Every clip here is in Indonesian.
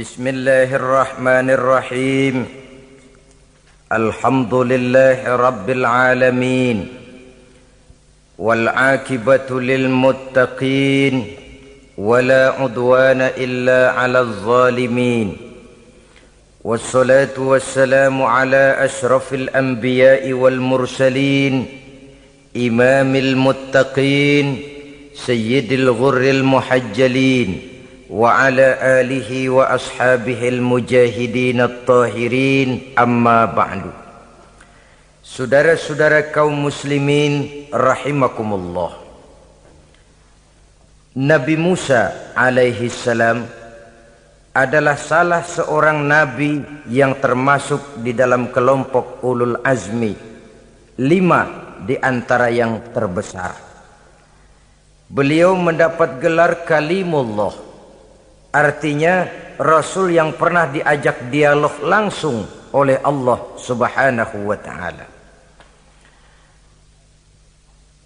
Bismillahirrahmanirrahim. Alhamdulillahi rabbil alamin. Wal akibatu lil muttaqin. ولا عدوان إلا على الظالمين والصلاة والسلام على أشرف الأنبياء والمرسلين إمام المتقين سيد الغر المحجلين وعلى آله وأصحابه المجاهدين الطاهرين أما بعد Saudara-saudara kaum muslimin rahimakumullah Nabi Musa alaihi salam adalah salah seorang nabi yang termasuk di dalam kelompok ulul azmi lima di antara yang terbesar beliau mendapat gelar kalimullah Artinya rasul yang pernah diajak dialog langsung oleh Allah subhanahu wa ta'ala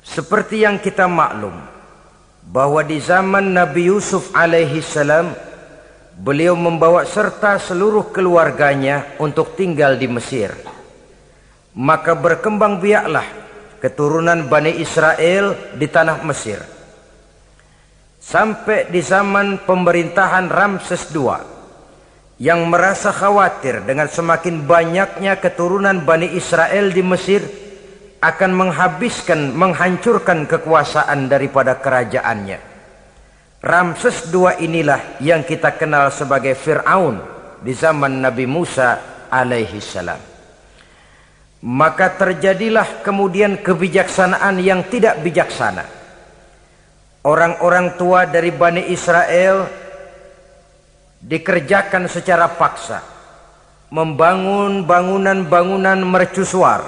seperti yang kita maklum bahwa di zaman Nabi Yusuf alaihi salam beliau membawa serta seluruh keluarganya untuk tinggal di Mesir. Maka berkembang biaklah keturunan Bani Israel di tanah Mesir. Sampai di zaman pemerintahan Ramses II yang merasa khawatir dengan semakin banyaknya keturunan Bani Israel di Mesir akan menghabiskan, menghancurkan kekuasaan daripada kerajaannya. Ramses II inilah yang kita kenal sebagai Fir'aun di zaman Nabi Musa alaihi salam. Maka terjadilah kemudian kebijaksanaan yang tidak bijaksana. Orang-orang tua dari Bani Israel dikerjakan secara paksa. Membangun bangunan-bangunan mercusuar.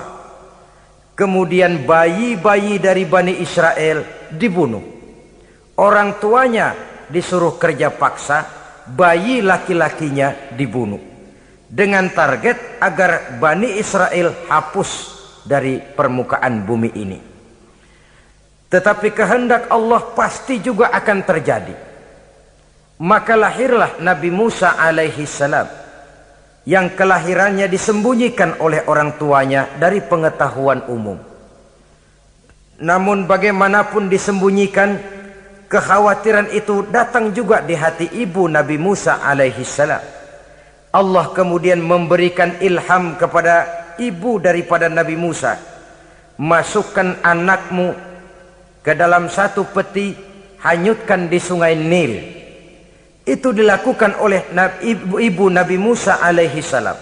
Kemudian bayi-bayi dari Bani Israel dibunuh Orang tuanya disuruh kerja paksa, bayi laki-lakinya dibunuh. Dengan target agar Bani Israel hapus dari permukaan bumi ini. Tetapi kehendak Allah pasti juga akan terjadi. Maka lahirlah Nabi Musa alaihi salam yang kelahirannya disembunyikan oleh orang tuanya dari pengetahuan umum. Namun bagaimanapun disembunyikan, Kekhawatiran itu datang juga di hati ibu Nabi Musa alaihi salam. Allah kemudian memberikan ilham kepada ibu daripada Nabi Musa. Masukkan anakmu ke dalam satu peti, hanyutkan di sungai Nil. Itu dilakukan oleh ibu, ibu Nabi Musa alaihi salam.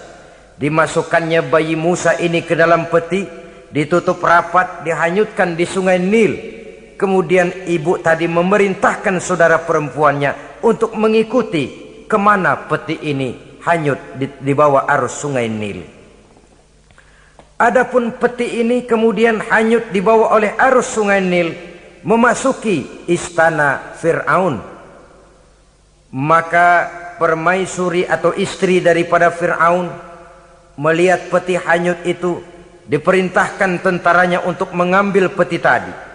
Dimasukkannya bayi Musa ini ke dalam peti, ditutup rapat, dihanyutkan di sungai Nil Kemudian ibu tadi memerintahkan saudara perempuannya untuk mengikuti ke mana peti ini hanyut di, di bawah arus sungai Nil. Adapun peti ini kemudian hanyut dibawa oleh arus sungai Nil memasuki istana Fir'aun. Maka permaisuri atau istri daripada Fir'aun melihat peti hanyut itu diperintahkan tentaranya untuk mengambil peti tadi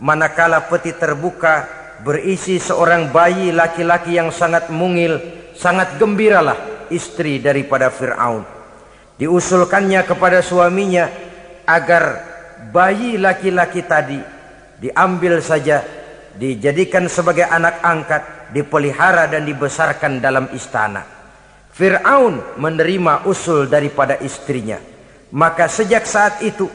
manakala peti terbuka berisi seorang bayi laki-laki yang sangat mungil, sangat gembiralah istri daripada Fir'aun. Diusulkannya kepada suaminya agar bayi laki-laki tadi diambil saja, dijadikan sebagai anak angkat, dipelihara dan dibesarkan dalam istana. Fir'aun menerima usul daripada istrinya. Maka sejak saat itu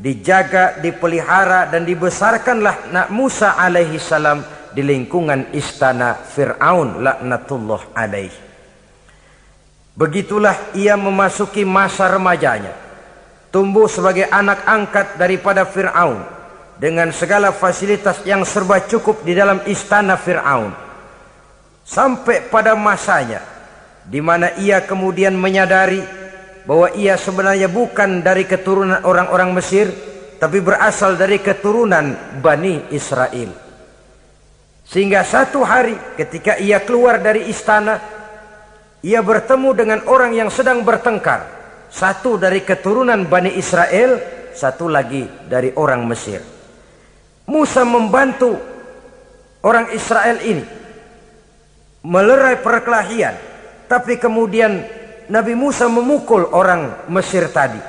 dijaga, dipelihara dan dibesarkanlah Nak Musa alaihi salam di lingkungan istana Fir'aun laknatullah alaih. Begitulah ia memasuki masa remajanya. Tumbuh sebagai anak angkat daripada Fir'aun. Dengan segala fasilitas yang serba cukup di dalam istana Fir'aun. Sampai pada masanya di mana ia kemudian menyadari bahwa ia sebenarnya bukan dari keturunan orang-orang Mesir tapi berasal dari keturunan Bani Israel. Sehingga satu hari ketika ia keluar dari istana ia bertemu dengan orang yang sedang bertengkar. Satu dari keturunan Bani Israel, satu lagi dari orang Mesir. Musa membantu orang Israel ini melerai perkelahian, tapi kemudian Nabi Musa memukul orang Mesir tadi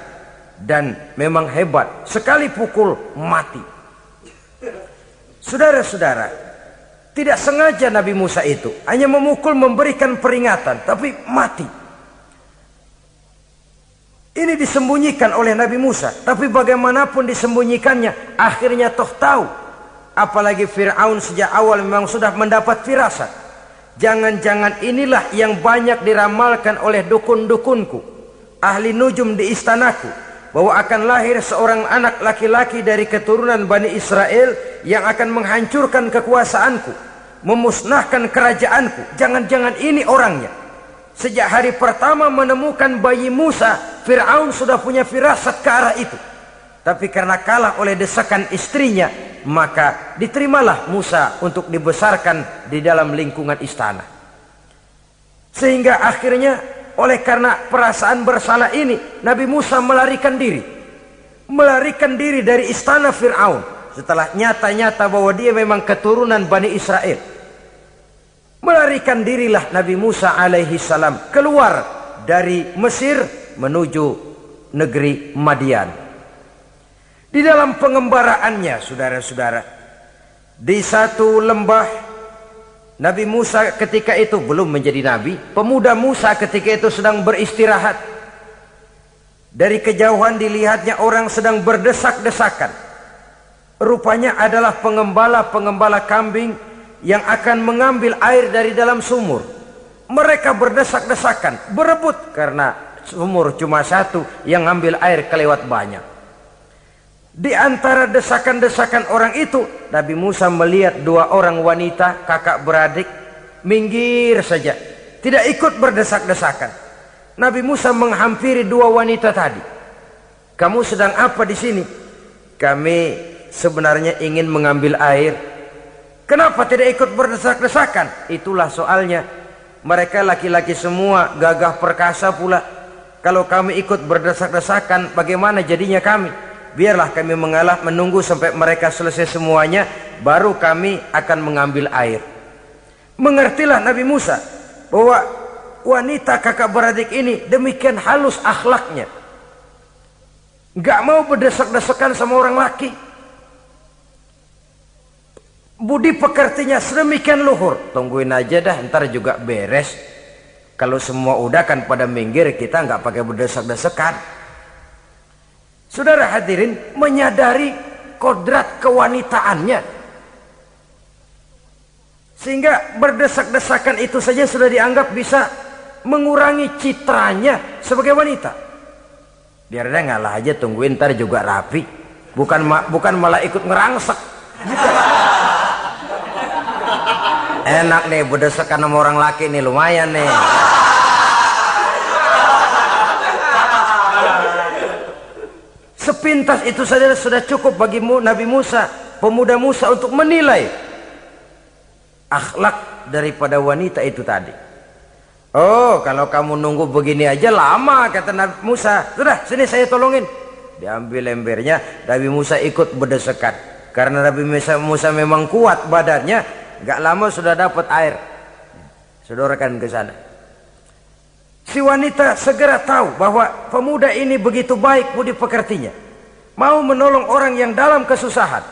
dan memang hebat, sekali pukul mati. Saudara-saudara, tidak sengaja Nabi Musa itu hanya memukul memberikan peringatan, tapi mati. Ini disembunyikan oleh Nabi Musa. Tapi bagaimanapun disembunyikannya. Akhirnya toh tahu. Apalagi Fir'aun sejak awal memang sudah mendapat firasat. Jangan-jangan inilah yang banyak diramalkan oleh dukun-dukunku. Ahli nujum di istanaku. Bahwa akan lahir seorang anak laki-laki dari keturunan Bani Israel. Yang akan menghancurkan kekuasaanku. Memusnahkan kerajaanku. Jangan-jangan ini orangnya. Sejak hari pertama menemukan bayi Musa, Fir'aun sudah punya firasat ke arah itu. Tapi karena kalah oleh desakan istrinya, maka diterimalah Musa untuk dibesarkan di dalam lingkungan istana. Sehingga akhirnya oleh karena perasaan bersalah ini, Nabi Musa melarikan diri. Melarikan diri dari istana Fir'aun. Setelah nyata-nyata bahwa dia memang keturunan Bani Israel. Melarikan dirilah Nabi Musa alaihi salam keluar dari Mesir menuju negeri Madian. Di dalam pengembaraannya saudara-saudara di satu lembah Nabi Musa ketika itu belum menjadi nabi, pemuda Musa ketika itu sedang beristirahat. Dari kejauhan dilihatnya orang sedang berdesak-desakan. Rupanya adalah pengembala-pengembala kambing yang akan mengambil air dari dalam sumur. Mereka berdesak-desakan, berebut karena sumur cuma satu yang ambil air kelewat banyak. Di antara desakan-desakan orang itu, Nabi Musa melihat dua orang wanita kakak beradik minggir saja, tidak ikut berdesak-desakan. Nabi Musa menghampiri dua wanita tadi. Kamu sedang apa di sini? Kami sebenarnya ingin mengambil air Kenapa tidak ikut berdesak-desakan? Itulah soalnya. Mereka laki-laki semua gagah perkasa pula. Kalau kami ikut berdesak-desakan, bagaimana jadinya kami? Biarlah kami mengalah menunggu sampai mereka selesai semuanya, baru kami akan mengambil air. Mengertilah Nabi Musa bahwa wanita kakak beradik ini demikian halus akhlaknya. Gak mau berdesak-desakan sama orang laki. Budi pekertinya sedemikian luhur. Tungguin aja dah, ntar juga beres. Kalau semua udah kan pada minggir, kita nggak pakai berdesak-desakan. Saudara hadirin menyadari kodrat kewanitaannya. Sehingga berdesak-desakan itu saja sudah dianggap bisa mengurangi citranya sebagai wanita. Biar dia ngalah aja tungguin ntar juga rapi. Bukan bukan malah ikut ngerangsek. Gitu. Enak nih berdesakan sama orang laki nih lumayan nih. Sepintas itu saja sudah cukup bagi Nabi Musa, pemuda Musa untuk menilai akhlak daripada wanita itu tadi. Oh, kalau kamu nunggu begini aja lama kata Nabi Musa. Sudah, sini saya tolongin. Diambil lembernya, Nabi Musa ikut berdesakan. Karena Nabi Musa memang kuat badannya, Gak lama sudah dapat air. Sodorakan ke sana. Si wanita segera tahu bahwa pemuda ini begitu baik budi pekertinya. Mau menolong orang yang dalam kesusahan.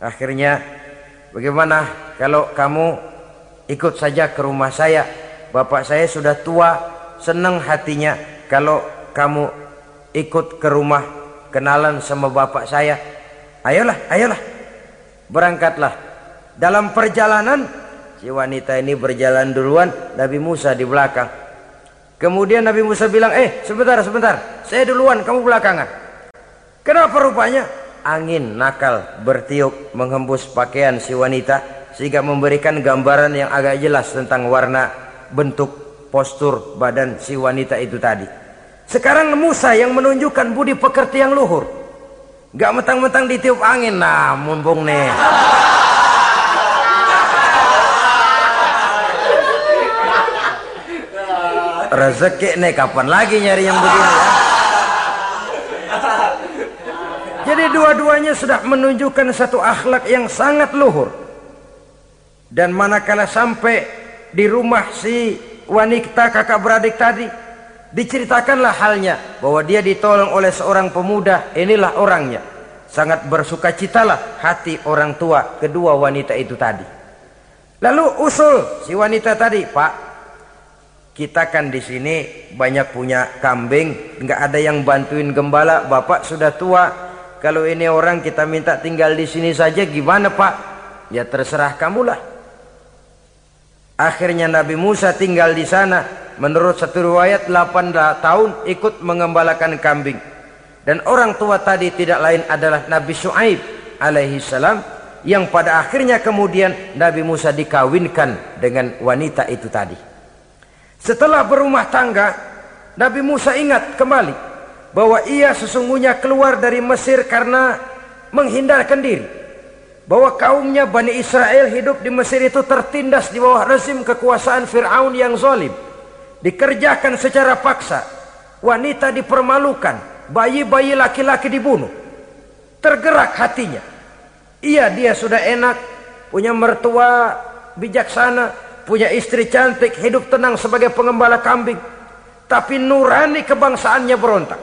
Akhirnya bagaimana kalau kamu ikut saja ke rumah saya. Bapak saya sudah tua, senang hatinya kalau kamu ikut ke rumah kenalan sama bapak saya. Ayolah, ayolah. Berangkatlah dalam perjalanan si wanita ini berjalan duluan, Nabi Musa di belakang. Kemudian Nabi Musa bilang, "Eh, sebentar, sebentar. Saya duluan, kamu belakangan." Kenapa rupanya? Angin nakal bertiup menghembus pakaian si wanita sehingga memberikan gambaran yang agak jelas tentang warna bentuk postur badan si wanita itu tadi. Sekarang Musa yang menunjukkan budi pekerti yang luhur. Gak mentang-mentang ditiup angin. Nah, mumpung nih. Rezeki nih kapan lagi nyari yang begini ya? Jadi dua-duanya sudah menunjukkan satu akhlak yang sangat luhur. Dan manakala sampai di rumah si wanita kakak beradik tadi, diceritakanlah halnya bahwa dia ditolong oleh seorang pemuda, inilah orangnya. Sangat bersuka citalah hati orang tua kedua wanita itu tadi. Lalu usul si wanita tadi, Pak, kita kan di sini banyak punya kambing, nggak ada yang bantuin gembala, bapak sudah tua. Kalau ini orang kita minta tinggal di sini saja, gimana pak? Ya terserah kamulah. Akhirnya Nabi Musa tinggal di sana. Menurut satu riwayat 8 tahun ikut mengembalakan kambing. Dan orang tua tadi tidak lain adalah Nabi Shu'aib alaihi salam yang pada akhirnya kemudian Nabi Musa dikawinkan dengan wanita itu tadi. Setelah berumah tangga, Nabi Musa ingat kembali bahwa ia sesungguhnya keluar dari Mesir karena menghindarkan diri. Bahwa kaumnya Bani Israel hidup di Mesir itu tertindas di bawah rezim kekuasaan Fir'aun yang zalim. Dikerjakan secara paksa. Wanita dipermalukan. Bayi-bayi laki-laki dibunuh. Tergerak hatinya. Iya dia sudah enak. Punya mertua bijaksana. Punya istri cantik. Hidup tenang sebagai pengembala kambing. Tapi nurani kebangsaannya berontak.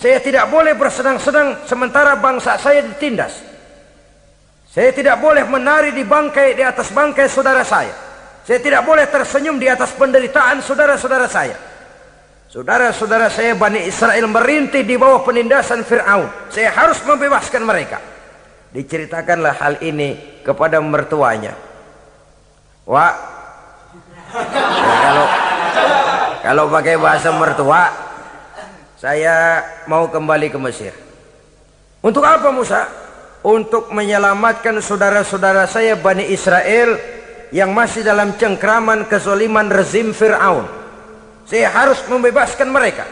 Saya tidak boleh bersenang-senang sementara bangsa saya ditindas. Saya tidak boleh menari di bangkai di atas bangkai saudara saya. Saya tidak boleh tersenyum di atas penderitaan saudara-saudara saya. Saudara-saudara saya Bani Israel merintih di bawah penindasan Fir'aun. Saya harus membebaskan mereka. Diceritakanlah hal ini kepada mertuanya. Wah, ya kalau kalau pakai bahasa mertua, saya mau kembali ke Mesir. Untuk apa Musa? Untuk menyelamatkan saudara-saudara saya Bani Israel yang masih dalam cengkraman kezoliman rezim Fir'aun. Saya harus membebaskan mereka.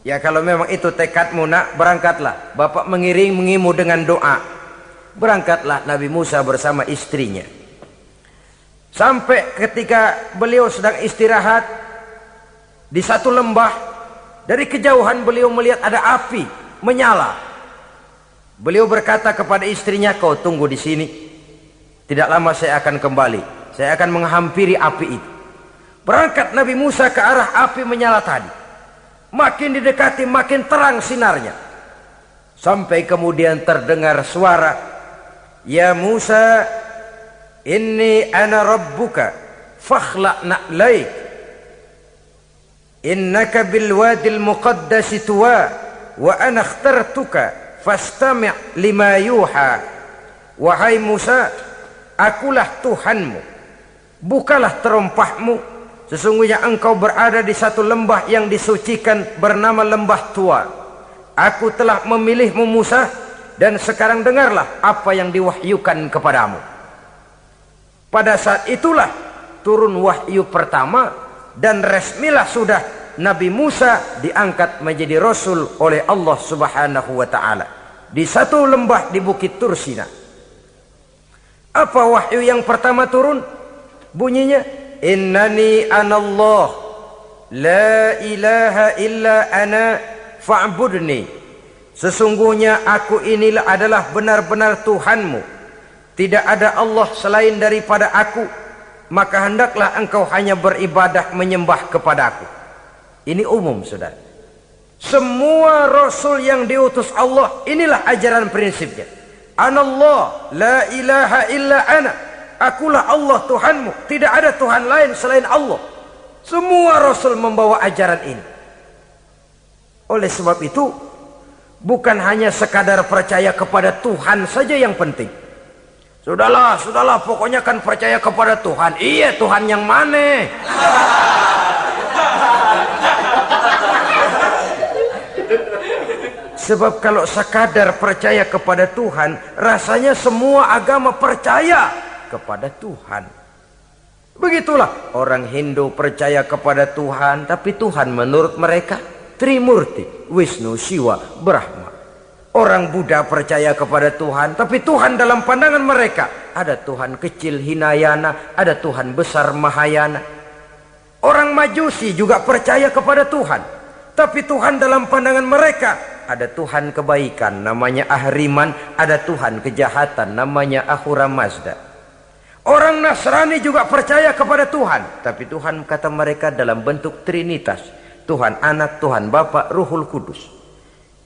Ya kalau memang itu tekadmu nak, berangkatlah. Bapak mengiring mengimu dengan doa. Berangkatlah Nabi Musa bersama istrinya. Sampai ketika beliau sedang istirahat di satu lembah dari kejauhan beliau melihat ada api menyala. Beliau berkata kepada istrinya, "Kau tunggu di sini. Tidak lama saya akan kembali. Saya akan menghampiri api itu." Berangkat Nabi Musa ke arah api menyala tadi. Makin didekati makin terang sinarnya. Sampai kemudian terdengar suara, "Ya Musa, inni ana rabbuka, fakhla' na'laik." innaka bil wadil muqaddas tuwa wa ana ikhtartuka fastami' lima yuha. Wahai Musa akulah Tuhanmu. Bukalah terompahmu. Sesungguhnya engkau berada di satu lembah yang disucikan bernama lembah tua. Aku telah memilihmu Musa dan sekarang dengarlah apa yang diwahyukan kepadamu pada saat itulah turun wahyu pertama dan resmilah sudah Nabi Musa diangkat menjadi rasul oleh Allah Subhanahu wa taala di satu lembah di Bukit Tursina. Apa wahyu yang pertama turun? Bunyinya Innani anallah la ilaha illa ana fa'budni. Sesungguhnya aku inilah adalah benar-benar Tuhanmu. Tidak ada Allah selain daripada aku maka hendaklah engkau hanya beribadah menyembah kepadaku. Ini umum saudara. Semua rasul yang diutus Allah inilah ajaran prinsipnya. Anallah la ilaha illa ana. Akulah Allah Tuhanmu. Tidak ada Tuhan lain selain Allah. Semua rasul membawa ajaran ini. Oleh sebab itu bukan hanya sekadar percaya kepada Tuhan saja yang penting. Sudahlah, sudahlah, pokoknya kan percaya kepada Tuhan. Iya, Tuhan yang mana? Sebab kalau sekadar percaya kepada Tuhan, rasanya semua agama percaya kepada Tuhan. Begitulah orang Hindu percaya kepada Tuhan, tapi Tuhan menurut mereka Trimurti, Wisnu, Siwa, Brahma. Orang Buddha percaya kepada Tuhan, tapi Tuhan dalam pandangan mereka ada Tuhan kecil Hinayana, ada Tuhan besar Mahayana. Orang Majusi juga percaya kepada Tuhan, tapi Tuhan dalam pandangan mereka ada Tuhan kebaikan namanya Ahriman, ada Tuhan kejahatan namanya Ahura Mazda. Orang Nasrani juga percaya kepada Tuhan. Tapi Tuhan kata mereka dalam bentuk Trinitas. Tuhan anak, Tuhan Bapa, Ruhul Kudus.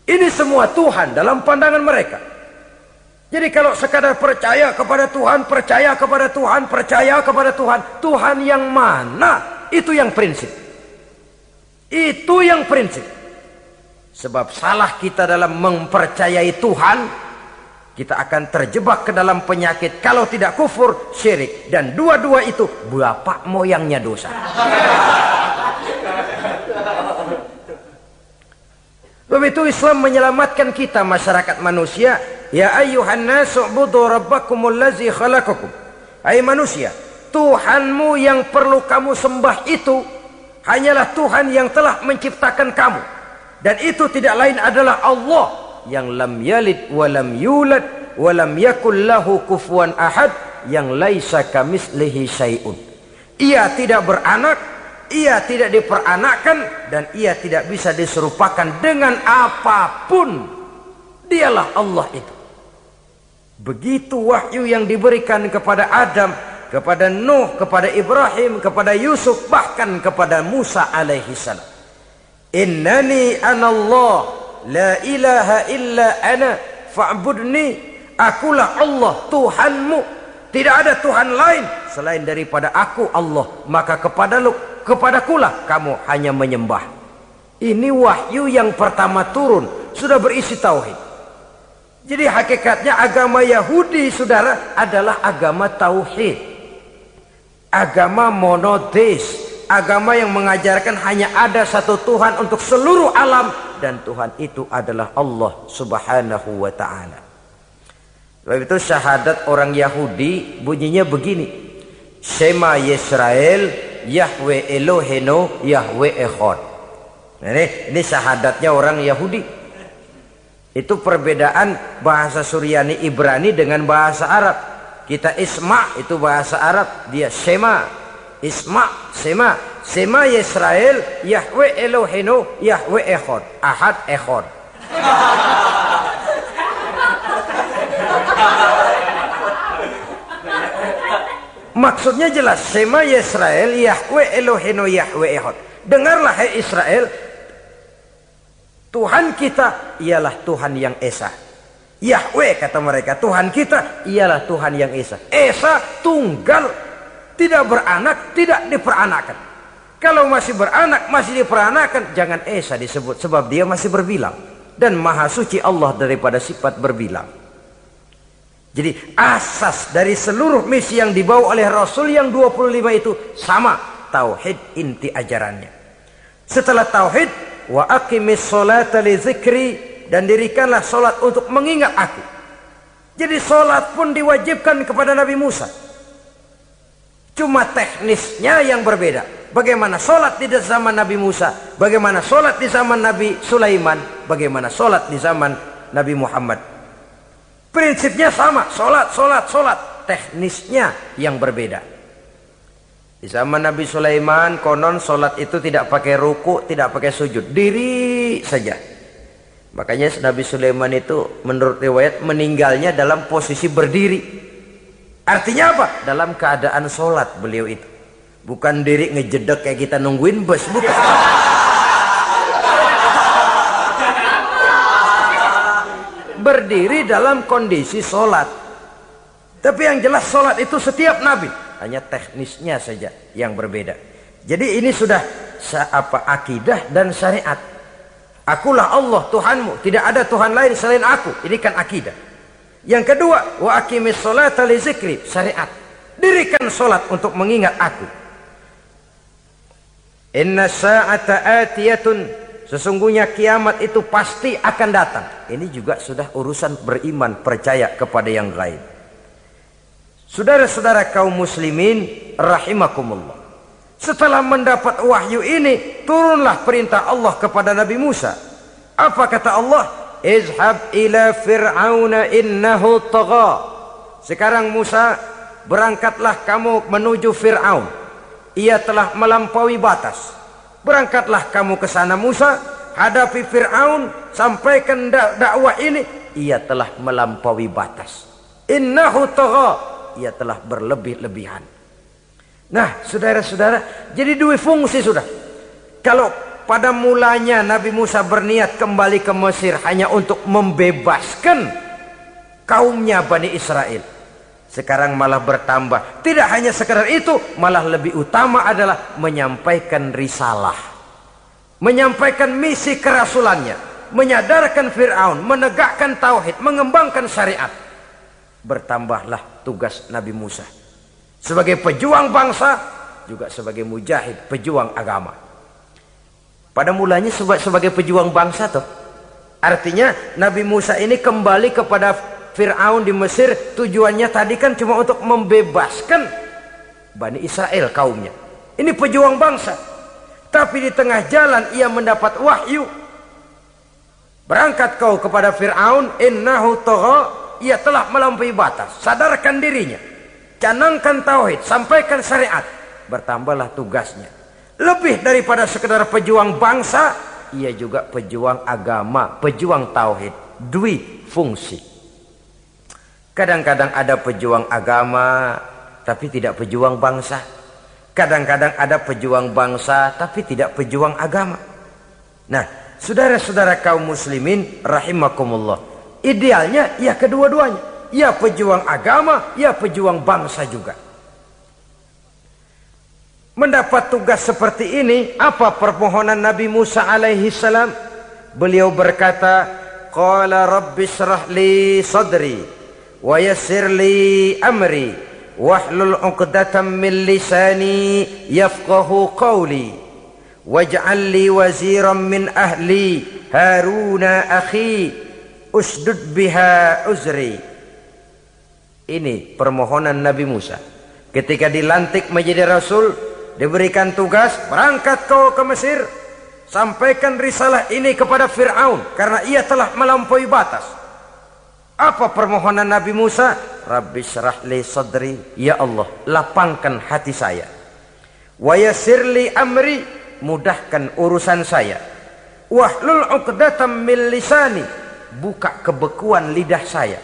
Ini semua Tuhan dalam pandangan mereka. Jadi kalau sekadar percaya kepada Tuhan, percaya kepada Tuhan, percaya kepada Tuhan. Tuhan yang mana? Itu yang prinsip. Itu yang prinsip. Sebab salah kita dalam mempercayai Tuhan kita akan terjebak ke dalam penyakit kalau tidak kufur syirik dan dua-dua itu bapak moyangnya dosa Begitu Islam menyelamatkan kita masyarakat manusia ya ayuhan nasu budu rabbakumul ladzi khalaqakum. Hai manusia Tuhanmu yang perlu kamu sembah itu hanyalah Tuhan yang telah menciptakan kamu. Dan itu tidak lain adalah Allah yang lam yalid walam yulad walam yakul lahu kufuwan ahad yang laisa kamislihi syai'un. Ia tidak beranak ia tidak diperanakkan dan ia tidak bisa diserupakan dengan apapun dialah Allah itu begitu wahyu yang diberikan kepada Adam kepada Nuh, kepada Ibrahim, kepada Yusuf, bahkan kepada Musa alaihi salam. Innani anallah La ilaha illa ana fa'budni. Akulah Allah Tuhanmu. Tidak ada Tuhan lain selain daripada aku Allah. Maka kepada lu, kepadakulah kamu hanya menyembah. Ini wahyu yang pertama turun. Sudah berisi tauhid. Jadi hakikatnya agama Yahudi saudara adalah agama tauhid. Agama monoteis. Agama yang mengajarkan hanya ada satu Tuhan untuk seluruh alam dan Tuhan itu adalah Allah Subhanahu wa taala. Sebab itu syahadat orang Yahudi bunyinya begini. Shema Yisrael Yahweh Eloheno Yahweh Echad. Nah, ini, ini syahadatnya orang Yahudi. Itu perbedaan bahasa Suryani Ibrani dengan bahasa Arab. Kita Isma itu bahasa Arab, dia Shema. Isma, Shema. Sema Yisrael Yahweh Elohenu Yahweh Echad Ahad Echad Maksudnya jelas Sema Yisrael Yahweh Elohenu Yahweh Echad Dengarlah hai Israel Tuhan kita ialah Tuhan yang Esa Yahweh kata mereka Tuhan kita ialah Tuhan yang Esa Esa tunggal Tidak beranak Tidak diperanakan kalau masih beranak, masih diperanakan, jangan Esa disebut sebab dia masih berbilang. Dan maha suci Allah daripada sifat berbilang. Jadi asas dari seluruh misi yang dibawa oleh Rasul yang 25 itu sama. Tauhid inti ajarannya. Setelah tauhid, wa aqimis salata li dan dirikanlah solat untuk mengingat aku. Jadi solat pun diwajibkan kepada Nabi Musa. Cuma teknisnya yang berbeda. Bagaimana sholat di zaman Nabi Musa. Bagaimana sholat di zaman Nabi Sulaiman. Bagaimana sholat di zaman Nabi Muhammad. Prinsipnya sama. Sholat, sholat, sholat. Teknisnya yang berbeda. Di zaman Nabi Sulaiman konon sholat itu tidak pakai ruku, tidak pakai sujud. Diri saja. Makanya Nabi Sulaiman itu menurut riwayat meninggalnya dalam posisi berdiri. Artinya apa? Dalam keadaan sholat beliau itu. Bukan diri ngejedek kayak kita nungguin bus, bukan. Berdiri dalam kondisi sholat. Tapi yang jelas sholat itu setiap nabi. Hanya teknisnya saja yang berbeda. Jadi ini sudah apa akidah dan syariat. Akulah Allah Tuhanmu. Tidak ada Tuhan lain selain aku. Ini kan akidah. Yang kedua, wa akimis sholat li zikri. Syariat. Dirikan sholat untuk mengingat aku. Inna sa'ata atiyatun Sesungguhnya kiamat itu pasti akan datang. Ini juga sudah urusan beriman, percaya kepada yang gaib. Saudara-saudara kaum muslimin, rahimakumullah. Setelah mendapat wahyu ini, turunlah perintah Allah kepada Nabi Musa. Apa kata Allah? Izhab ila fir'auna innahu tagha. Sekarang Musa, berangkatlah kamu menuju Fir'aun. Ia telah melampaui batas. Berangkatlah kamu ke sana Musa, hadapi Fir'aun, sampaikan dakwah ini. Ia telah melampaui batas. Innahu tagha. Ia telah berlebih-lebihan. Nah, saudara-saudara, jadi dua fungsi sudah. Kalau pada mulanya Nabi Musa berniat kembali ke Mesir hanya untuk membebaskan kaumnya Bani Israel. Sekarang malah bertambah. Tidak hanya sekedar itu, malah lebih utama adalah menyampaikan risalah. Menyampaikan misi kerasulannya. Menyadarkan Fir'aun, menegakkan tauhid, mengembangkan syariat. Bertambahlah tugas Nabi Musa. Sebagai pejuang bangsa, juga sebagai mujahid, pejuang agama. Pada mulanya sebagai pejuang bangsa tuh. Artinya Nabi Musa ini kembali kepada Fir'aun di Mesir tujuannya tadi kan cuma untuk membebaskan Bani Israel kaumnya. Ini pejuang bangsa. Tapi di tengah jalan ia mendapat wahyu. Berangkat kau kepada Fir'aun. Innahu toho. Ia telah melampaui batas. Sadarkan dirinya. Canangkan tauhid. Sampaikan syariat. Bertambahlah tugasnya. Lebih daripada sekedar pejuang bangsa. Ia juga pejuang agama. Pejuang tauhid. Dwi fungsi. Kadang-kadang ada pejuang agama tapi tidak pejuang bangsa. Kadang-kadang ada pejuang bangsa tapi tidak pejuang agama. Nah, saudara-saudara kaum muslimin rahimakumullah. Idealnya ya kedua-duanya. Ya pejuang agama, ya pejuang bangsa juga. Mendapat tugas seperti ini, apa permohonan Nabi Musa alaihi salam? Beliau berkata, "Qala rabbi li sadri." wa yassir li amri wahlul من min lisani yafqahu qawli. لي li waziran min ahli haruna akhi usdud biha uzri. Ini permohonan Nabi Musa. Ketika dilantik menjadi rasul diberikan tugas berangkat kau ke Mesir sampaikan risalah ini kepada Firaun karena ia telah melampaui batas. Apa permohonan Nabi Musa? Rabbi syrah li sadri. Ya Allah, lapangkan hati saya. Wa yasirli amri. Mudahkan urusan saya. Wahlul uqdatam min lisani. Buka kebekuan lidah saya.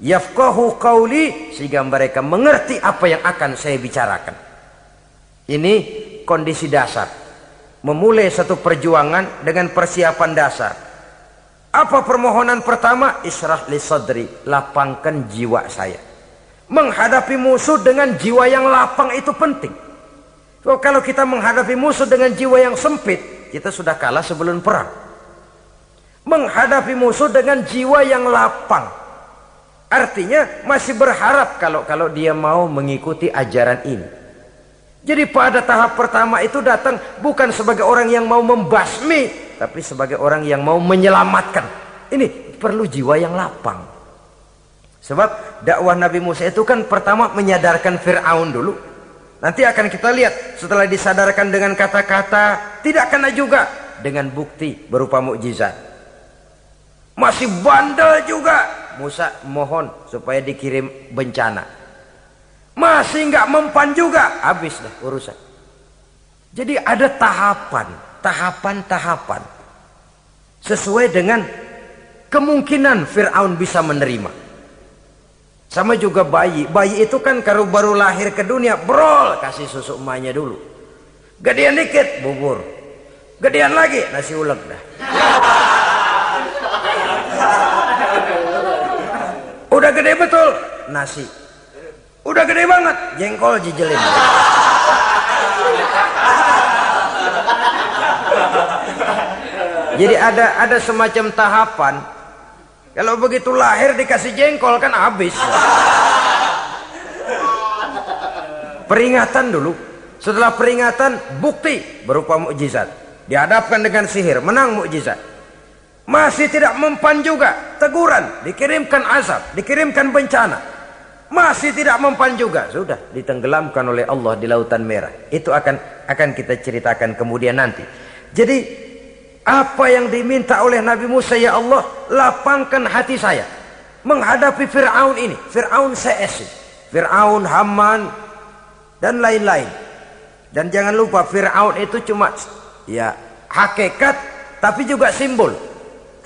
Yafqahu qawli. Sehingga mereka mengerti apa yang akan saya bicarakan. Ini kondisi dasar. Memulai satu perjuangan dengan persiapan dasar apa permohonan pertama? Israh li sadri, lapangkan jiwa saya. Menghadapi musuh dengan jiwa yang lapang itu penting. So, kalau kita menghadapi musuh dengan jiwa yang sempit, kita sudah kalah sebelum perang. Menghadapi musuh dengan jiwa yang lapang. Artinya masih berharap kalau kalau dia mau mengikuti ajaran ini. Jadi pada tahap pertama itu datang bukan sebagai orang yang mau membasmi tapi sebagai orang yang mau menyelamatkan. Ini perlu jiwa yang lapang. Sebab dakwah Nabi Musa itu kan pertama menyadarkan Fir'aun dulu. Nanti akan kita lihat setelah disadarkan dengan kata-kata tidak kena juga dengan bukti berupa mukjizat. Masih bandel juga. Musa mohon supaya dikirim bencana. Masih nggak mempan juga. Habis dah urusan. Jadi ada tahapan tahapan-tahapan sesuai dengan kemungkinan Fir'aun bisa menerima. Sama juga bayi. Bayi itu kan kalau baru lahir ke dunia, brol, kasih susu emaknya dulu. Gedean dikit, bubur. Gedean lagi, nasi ulek dah. Udah gede betul, nasi. Udah gede banget, jengkol jijelin. Jadi ada ada semacam tahapan. Kalau begitu lahir dikasih jengkol kan habis. Peringatan dulu. Setelah peringatan bukti berupa mukjizat. Dihadapkan dengan sihir, menang mukjizat. Masih tidak mempan juga, teguran, dikirimkan azab, dikirimkan bencana. Masih tidak mempan juga. Sudah ditenggelamkan oleh Allah di lautan merah. Itu akan akan kita ceritakan kemudian nanti. Jadi apa yang diminta oleh Nabi Musa ya Allah lapangkan hati saya menghadapi Fir'aun ini. Fir'aun CS. Fir'aun, Haman dan lain-lain. Dan jangan lupa Fir'aun itu cuma ya hakikat tapi juga simbol.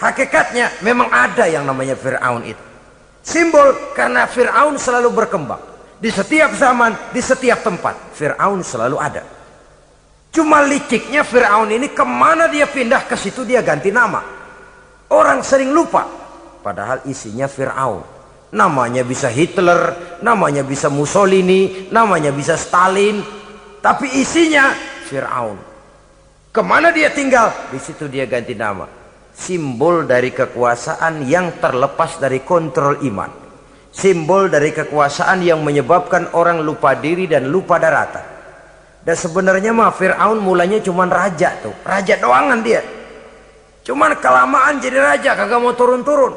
Hakikatnya memang ada yang namanya Fir'aun itu. Simbol karena Fir'aun selalu berkembang. Di setiap zaman, di setiap tempat. Fir'aun selalu ada. Cuma liciknya Fir'aun ini ke mana dia pindah ke situ dia ganti nama. Orang sering lupa. Padahal isinya Fir'aun. Namanya bisa Hitler, namanya bisa Mussolini, namanya bisa Stalin. Tapi isinya Fir'aun. Ke mana dia tinggal? Di situ dia ganti nama simbol dari kekuasaan yang terlepas dari kontrol iman. Simbol dari kekuasaan yang menyebabkan orang lupa diri dan lupa daratan. Dan sebenarnya mah Fir'aun mulanya cuma raja tuh. Raja doangan dia. Cuman kelamaan jadi raja kagak mau turun-turun.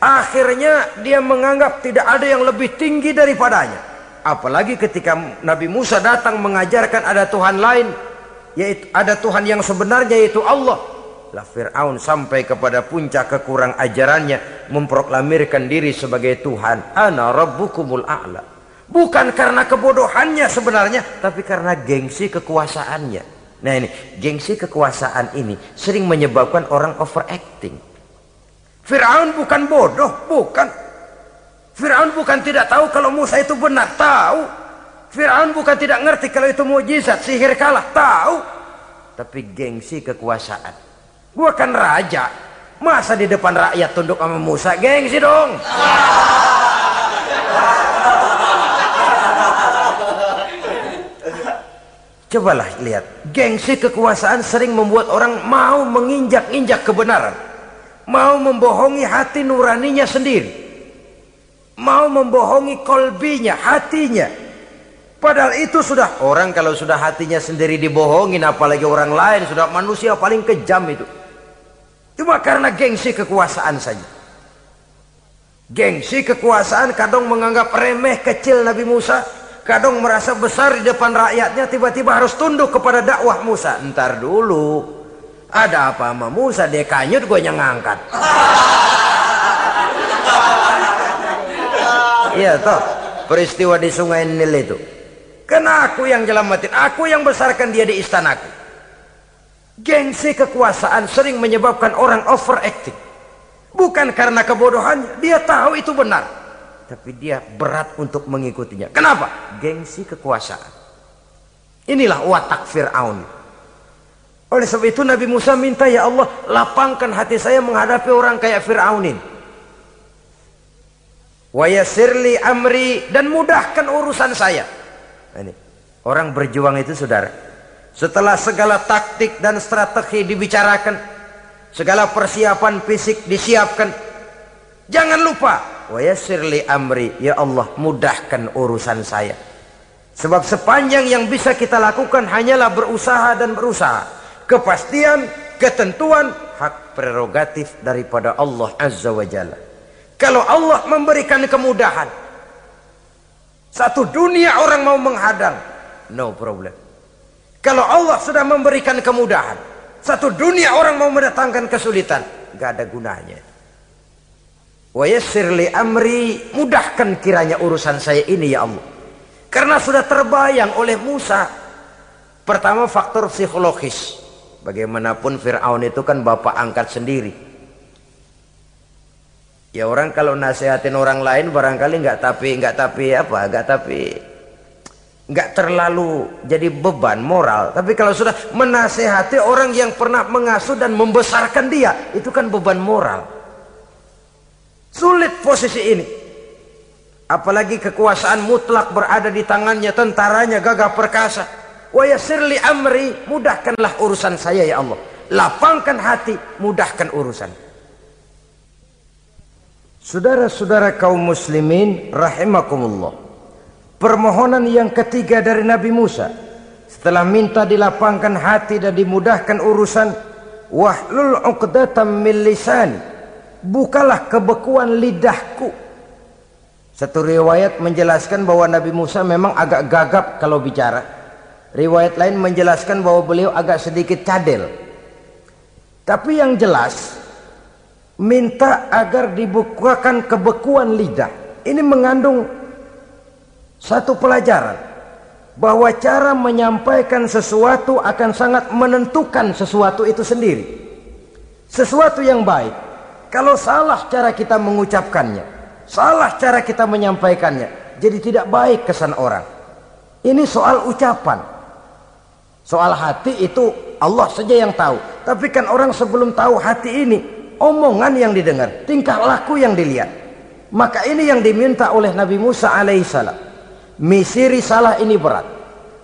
Akhirnya dia menganggap tidak ada yang lebih tinggi daripadanya. Apalagi ketika Nabi Musa datang mengajarkan ada Tuhan lain yaitu ada Tuhan yang sebenarnya yaitu Allah. Lah Fir'aun sampai kepada puncak kekurang ajarannya memproklamirkan diri sebagai Tuhan. Ana rabbukumul a'la. Bukan karena kebodohannya sebenarnya tapi karena gengsi kekuasaannya. Nah ini gengsi kekuasaan ini sering menyebabkan orang overacting. Fir'aun bukan bodoh bukan. Fir'aun bukan tidak tahu kalau Musa itu benar tahu Fir'aun bukan tidak ngerti kalau itu mujizat, sihir kalah, tahu. Tapi gengsi kekuasaan. Gua kan raja. Masa di depan rakyat tunduk sama Musa? Gengsi dong. Cobalah lihat. Gengsi kekuasaan sering membuat orang mau menginjak-injak kebenaran. Mau membohongi hati nuraninya sendiri. Mau membohongi kolbinya, hatinya Padahal itu sudah orang kalau sudah hatinya sendiri dibohongin apalagi orang lain sudah manusia paling kejam itu. Cuma karena gengsi kekuasaan saja. Gengsi kekuasaan kadang menganggap remeh kecil Nabi Musa, kadang merasa besar di depan rakyatnya tiba-tiba harus tunduk kepada dakwah Musa. Ntar dulu. Ada apa sama Musa dia kanyut gue yang ngangkat. Iya toh peristiwa di sungai Nil itu. Karena aku yang jelamatin, aku yang besarkan dia di istanaku. Gengsi kekuasaan sering menyebabkan orang overacting. Bukan karena kebodohannya, dia tahu itu benar. Tapi dia berat untuk mengikutinya. Kenapa? Gengsi kekuasaan. Inilah watak Fir'aun. Oleh sebab itu Nabi Musa minta, Ya Allah, lapangkan hati saya menghadapi orang kayak Fir'aun ini. Wayasirli amri dan mudahkan urusan saya. Ini. Orang berjuang itu saudara. Setelah segala taktik dan strategi dibicarakan. Segala persiapan fisik disiapkan. Jangan lupa. Wa yasirli amri. Ya Allah mudahkan urusan saya. Sebab sepanjang yang bisa kita lakukan hanyalah berusaha dan berusaha. Kepastian, ketentuan, hak prerogatif daripada Allah Azza wa Jalla. Kalau Allah memberikan kemudahan, satu dunia orang mau menghadang. No problem. Kalau Allah sudah memberikan kemudahan. Satu dunia orang mau mendatangkan kesulitan. Gak ada gunanya. Wa yassir amri. Mudahkan kiranya urusan saya ini ya Allah. Karena sudah terbayang oleh Musa. Pertama faktor psikologis. Bagaimanapun Fir'aun itu kan bapak angkat sendiri. Ya orang kalau nasihatin orang lain barangkali nggak tapi nggak tapi apa nggak tapi nggak terlalu jadi beban moral. Tapi kalau sudah menasehati orang yang pernah mengasuh dan membesarkan dia itu kan beban moral. Sulit posisi ini. Apalagi kekuasaan mutlak berada di tangannya tentaranya gagah perkasa. Wa yasirli amri mudahkanlah urusan saya ya Allah. Lapangkan hati mudahkan urusan. Saudara-saudara kaum muslimin rahimakumullah. Permohonan yang ketiga dari Nabi Musa setelah minta dilapangkan hati dan dimudahkan urusan wahlul 'uqdatam min lisani bukalah kebekuan lidahku. Satu riwayat menjelaskan bahwa Nabi Musa memang agak gagap kalau bicara. Riwayat lain menjelaskan bahwa beliau agak sedikit cadel. Tapi yang jelas minta agar dibukakan kebekuan lidah. Ini mengandung satu pelajaran bahwa cara menyampaikan sesuatu akan sangat menentukan sesuatu itu sendiri. Sesuatu yang baik, kalau salah cara kita mengucapkannya, salah cara kita menyampaikannya, jadi tidak baik kesan orang. Ini soal ucapan. Soal hati itu Allah saja yang tahu. Tapi kan orang sebelum tahu hati ini, omongan yang didengar, tingkah laku yang dilihat. Maka ini yang diminta oleh Nabi Musa alaihissalam. Misi risalah ini berat.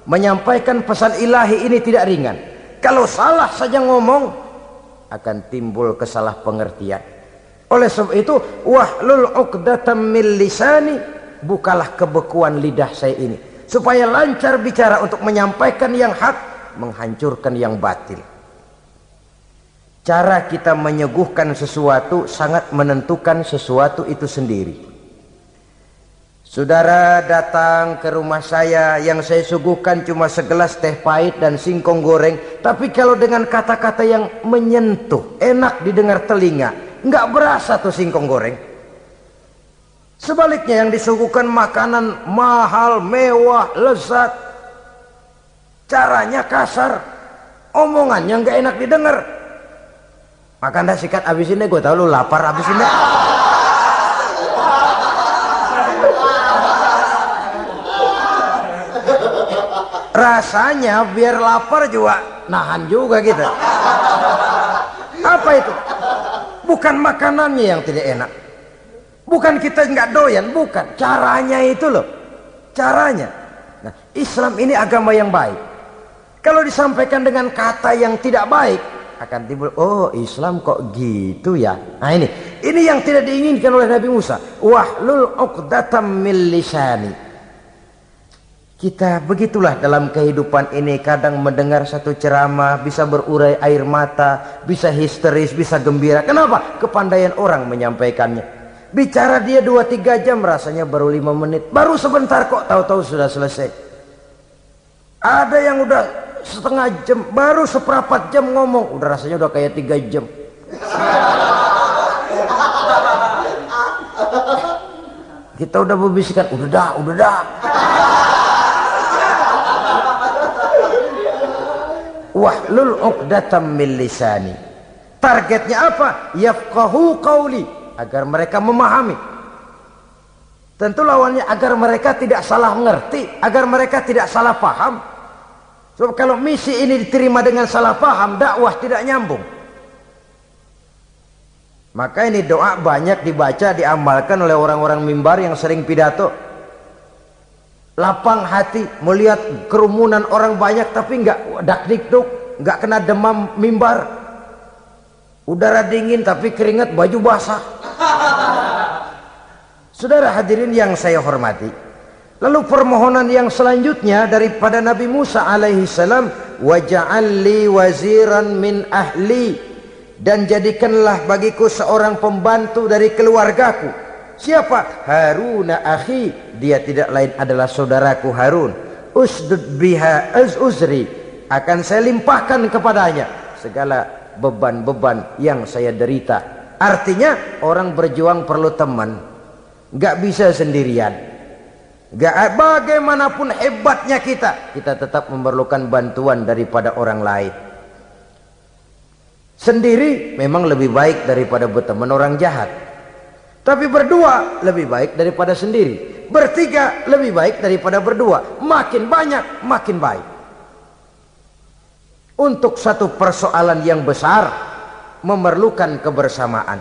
Menyampaikan pesan ilahi ini tidak ringan. Kalau salah saja ngomong, akan timbul kesalah pengertian. Oleh sebab itu, wahlul uqdatam min lisani, bukalah kebekuan lidah saya ini. Supaya lancar bicara untuk menyampaikan yang hak, menghancurkan yang batil. Cara kita menyuguhkan sesuatu sangat menentukan sesuatu itu sendiri. Saudara datang ke rumah saya yang saya suguhkan cuma segelas teh pahit dan singkong goreng. Tapi kalau dengan kata-kata yang menyentuh, enak didengar telinga. Nggak berasa tuh singkong goreng. Sebaliknya yang disuguhkan makanan mahal, mewah, lezat. Caranya kasar. Omongannya nggak enak didengar maka anda sikat abis ini gue tau lu lapar abis ini. Rasanya biar lapar juga nahan juga gitu. Apa itu? Bukan makanannya yang tidak enak. Bukan kita nggak doyan, bukan. Caranya itu loh. Caranya. Nah, Islam ini agama yang baik. Kalau disampaikan dengan kata yang tidak baik, akan timbul oh Islam kok gitu ya? Nah ini. Ini yang tidak diinginkan oleh Nabi Musa. Wahlul uqdatam min lisani. Kita begitulah dalam kehidupan ini kadang mendengar satu ceramah bisa berurai air mata bisa histeris bisa gembira. Kenapa? Kepandaian orang menyampaikannya. Bicara dia dua tiga jam rasanya baru lima menit. Baru sebentar kok tahu-tahu sudah selesai. Ada yang udah setengah jam baru seperempat jam ngomong. Udah rasanya udah kayak tiga jam. Kita udah berbisikan udah dah udah dah. Wahlul uqdatam min lisani. Targetnya apa? Yafqahu qawli. Agar mereka memahami. Tentu lawannya agar mereka tidak salah mengerti agar mereka tidak salah paham Sebab kalau misi ini diterima dengan salah paham, dakwah tidak nyambung. Maka ini doa banyak dibaca, diamalkan oleh orang-orang mimbar yang sering pidato. Lapang hati melihat kerumunan orang banyak tapi enggak dak dikduk, enggak kena demam mimbar. Udara dingin tapi keringat baju basah. Saudara hadirin yang saya hormati, Lalu permohonan yang selanjutnya daripada Nabi Musa alaihi salam, "Waj'alli waziran min ahli" dan jadikanlah bagiku seorang pembantu dari keluargaku. Siapa? Harun akhi. Dia tidak lain adalah saudaraku Harun. Usdud biha az uzri. Akan saya limpahkan kepadanya segala beban-beban yang saya derita. Artinya orang berjuang perlu teman. Gak bisa sendirian. Gak bagaimanapun hebatnya kita, kita tetap memerlukan bantuan daripada orang lain. Sendiri memang lebih baik daripada berteman orang jahat. Tapi berdua lebih baik daripada sendiri. Bertiga lebih baik daripada berdua. Makin banyak, makin baik. Untuk satu persoalan yang besar, memerlukan kebersamaan.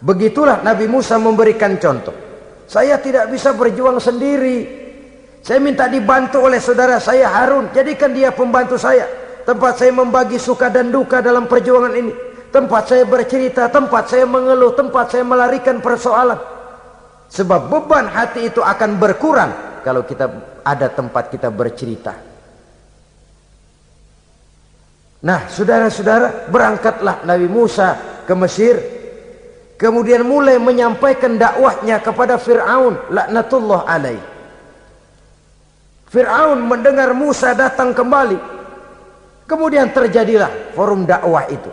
Begitulah Nabi Musa memberikan contoh. Saya tidak bisa berjuang sendiri. Saya minta dibantu oleh saudara saya Harun. Jadikan dia pembantu saya. Tempat saya membagi suka dan duka dalam perjuangan ini. Tempat saya bercerita, tempat saya mengeluh, tempat saya melarikan persoalan. Sebab beban hati itu akan berkurang kalau kita ada tempat kita bercerita. Nah, saudara-saudara, berangkatlah Nabi Musa ke Mesir kemudian mulai menyampaikan dakwahnya kepada Fir'aun laknatullah alaih. Fir'aun mendengar Musa datang kembali. Kemudian terjadilah forum dakwah itu.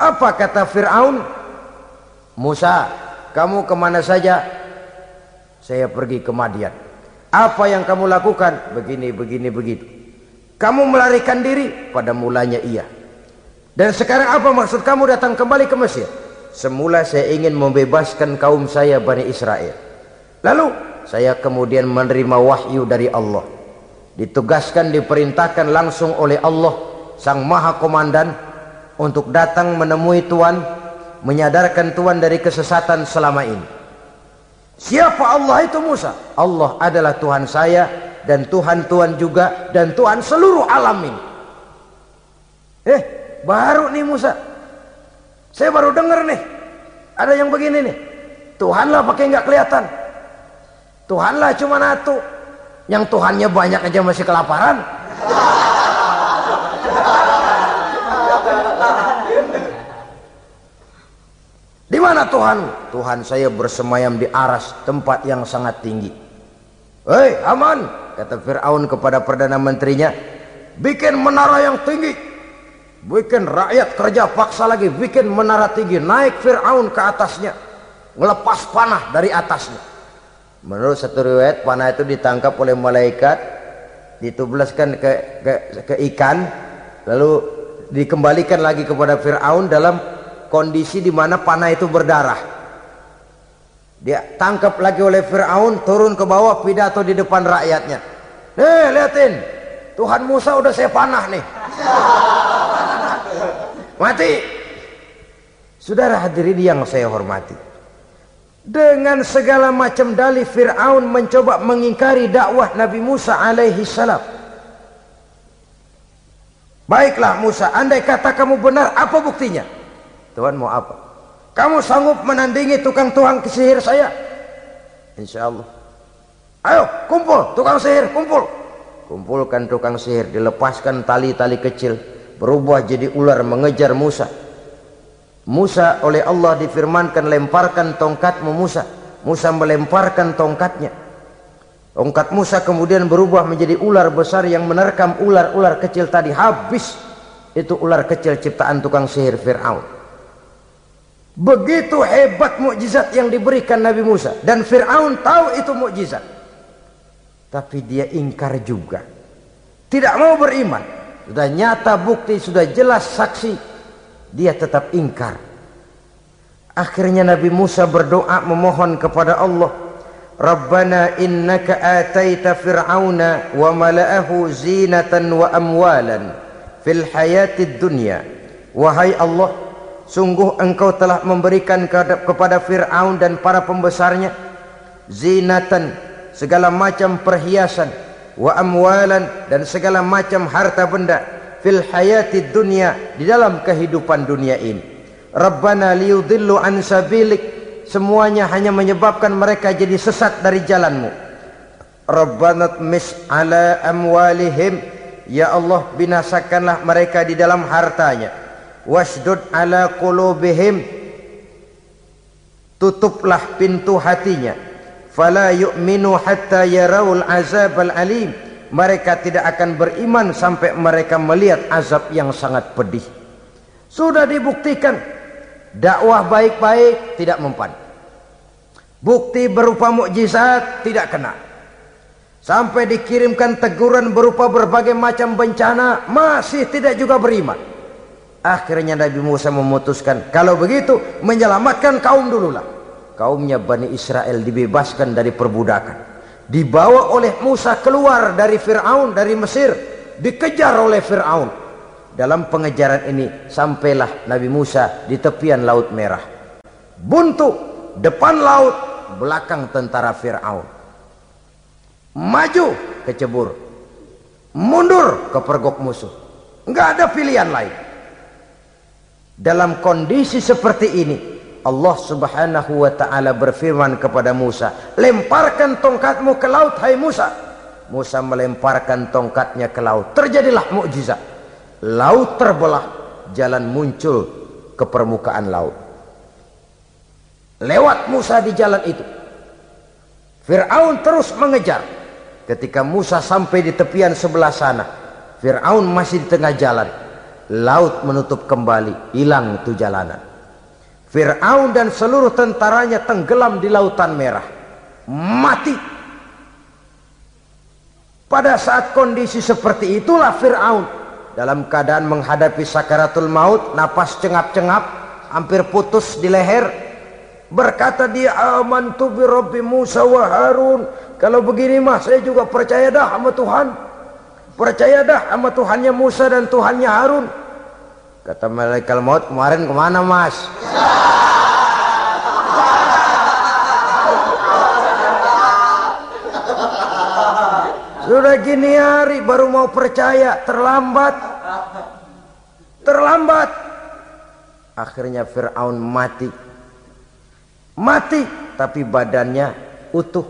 Apa kata Fir'aun? Musa kamu ke mana saja? Saya pergi ke Madian. Apa yang kamu lakukan? Begini begini begitu. Kamu melarikan diri? Pada mulanya iya dan sekarang apa maksud kamu datang kembali ke Mesir? Semula saya ingin membebaskan kaum saya Bani Israel. Lalu saya kemudian menerima wahyu dari Allah. Ditugaskan, diperintahkan langsung oleh Allah Sang Maha Komandan untuk datang menemui Tuhan, menyadarkan Tuhan dari kesesatan selama ini. Siapa Allah itu Musa? Allah adalah Tuhan saya dan Tuhan Tuhan juga dan Tuhan seluruh alam ini. Eh, Baru nih Musa. Saya baru dengar nih. Ada yang begini nih. Tuhanlah pakai nggak kelihatan. Tuhanlah cuma satu. Yang Tuhannya banyak aja masih kelaparan. Di mana Tuhan? Tuhan saya bersemayam di aras tempat yang sangat tinggi. Hei, aman, kata Firaun kepada perdana menterinya, bikin menara yang tinggi bikin rakyat kerja paksa lagi bikin menara tinggi naik Fir'aun ke atasnya ngelepas panah dari atasnya. Menurut satu riwayat panah itu ditangkap oleh malaikat ditublaskan ke, ke, ke ikan lalu dikembalikan lagi kepada Fir'aun dalam kondisi di mana panah itu berdarah. Dia tangkap lagi oleh Fir'aun turun ke bawah pidato di depan rakyatnya. Nih liatin Tuhan Musa udah saya panah nih Mati. Saudara hadirin yang saya hormati. Dengan segala macam dalih Fir'aun mencoba mengingkari dakwah Nabi Musa alaihi salam. Baiklah Musa, andai kata kamu benar, apa buktinya? Tuhan mau apa? Kamu sanggup menandingi tukang tukang sihir saya? Insya Allah. Ayo, kumpul, tukang sihir, kumpul. Kumpulkan tukang sihir, dilepaskan tali-tali kecil berubah jadi ular mengejar Musa. Musa oleh Allah difirmankan lemparkan tongkatmu Musa. Musa melemparkan tongkatnya. Tongkat Musa kemudian berubah menjadi ular besar yang menerkam ular-ular kecil tadi. Habis itu ular kecil ciptaan tukang sihir Fir'aun. Begitu hebat mukjizat yang diberikan Nabi Musa. Dan Fir'aun tahu itu mukjizat. Tapi dia ingkar juga. Tidak mau beriman sudah nyata bukti, sudah jelas saksi, dia tetap ingkar. Akhirnya Nabi Musa berdoa memohon kepada Allah, Rabbana innaka ataita fir'auna wa mala'ahu zinatan wa amwalan fil hayatid dunya. Wahai Allah, sungguh engkau telah memberikan kepada Fir'aun dan para pembesarnya zinatan segala macam perhiasan wa amwalan dan segala macam harta benda fil hayati dunia di dalam kehidupan dunia ini. Rabbana liyudillu an sabilik. Semuanya hanya menyebabkan mereka jadi sesat dari jalanmu. Rabbana mis ala amwalihim. Ya Allah binasakanlah mereka di dalam hartanya. Wasdud ala qulubihim. Tutuplah pintu hatinya fala yu'minu hatta yarawul azab al alim. Mereka tidak akan beriman sampai mereka melihat azab yang sangat pedih. Sudah dibuktikan. Dakwah baik-baik tidak mempan. Bukti berupa mukjizat tidak kena. Sampai dikirimkan teguran berupa berbagai macam bencana masih tidak juga beriman. Akhirnya Nabi Musa memutuskan kalau begitu menyelamatkan kaum dululah kaumnya Bani Israel dibebaskan dari perbudakan. Dibawa oleh Musa keluar dari Fir'aun dari Mesir. Dikejar oleh Fir'aun. Dalam pengejaran ini sampailah Nabi Musa di tepian Laut Merah. Buntu depan laut belakang tentara Fir'aun. Maju ke cebur. Mundur ke pergok musuh. Nggak ada pilihan lain. Dalam kondisi seperti ini Allah subhanahu wa ta'ala berfirman kepada Musa lemparkan tongkatmu ke laut hai Musa Musa melemparkan tongkatnya ke laut terjadilah mukjizat laut terbelah jalan muncul ke permukaan laut. Lewat Musa di jalan itu. Fir'aun terus mengejar. Ketika Musa sampai di tepian sebelah sana, Fir'aun masih di tengah jalan. Laut menutup kembali, hilang itu jalanan. Fir'aun dan seluruh tentaranya tenggelam di lautan merah. Mati. Pada saat kondisi seperti itulah Fir'aun dalam keadaan menghadapi sakaratul maut, napas cengap-cengap, hampir putus di leher, berkata dia amantu bi rabbi Musa wa Harun kalau begini mah saya juga percaya dah sama Tuhan percaya dah sama Tuhannya Musa dan Tuhannya Harun kata malaikat maut kemarin ke mana mas sudah gini hari baru mau percaya terlambat. Terlambat. Akhirnya Fir'aun mati. Mati tapi badannya utuh.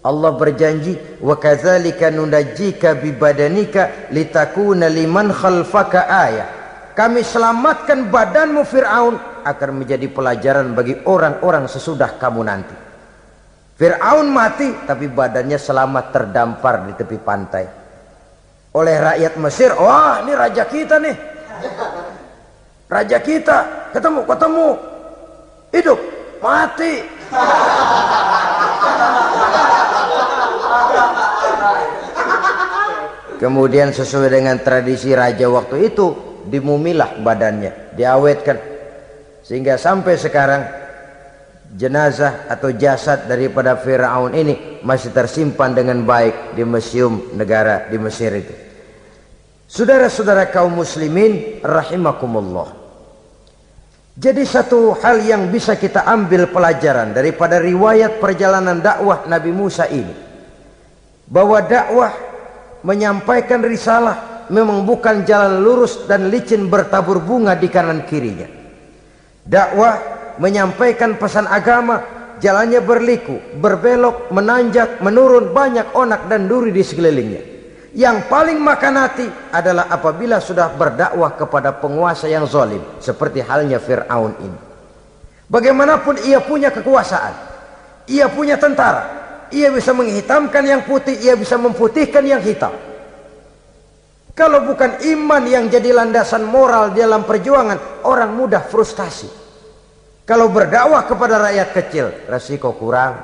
Allah berjanji wa kadzalika nunajjika bi badanika litakuna liman khalfaka ayah. Kami selamatkan badanmu Firaun agar menjadi pelajaran bagi orang-orang sesudah kamu nanti Firaun mati tapi badannya selamat terdampar di tepi pantai. Oleh rakyat Mesir wah ini raja kita nih. Raja kita ketemu ketemu. Hidup mati. Kemudian sesuai dengan tradisi raja waktu itu dimumilah badannya diawetkan. Sehingga sampai sekarang jenazah atau jasad daripada Firaun ini masih tersimpan dengan baik di museum negara di Mesir itu saudara-saudara kaum muslimin rahimakumullah jadi satu hal yang bisa kita ambil pelajaran daripada riwayat perjalanan dakwah Nabi Musa ini. Bahwa dakwah menyampaikan risalah memang bukan jalan lurus dan licin bertabur bunga di kanan kirinya. Dakwah menyampaikan pesan agama jalannya berliku, berbelok, menanjak, menurun banyak onak dan duri di sekelilingnya. Yang paling makan hati adalah apabila sudah berdakwah kepada penguasa yang zalim seperti halnya Firaun ini. Bagaimanapun ia punya kekuasaan, ia punya tentara, ia bisa menghitamkan yang putih, ia bisa memutihkan yang hitam. Kalau bukan iman yang jadi landasan moral dalam perjuangan, orang mudah frustasi. Kalau berdakwah kepada rakyat kecil, resiko kurang.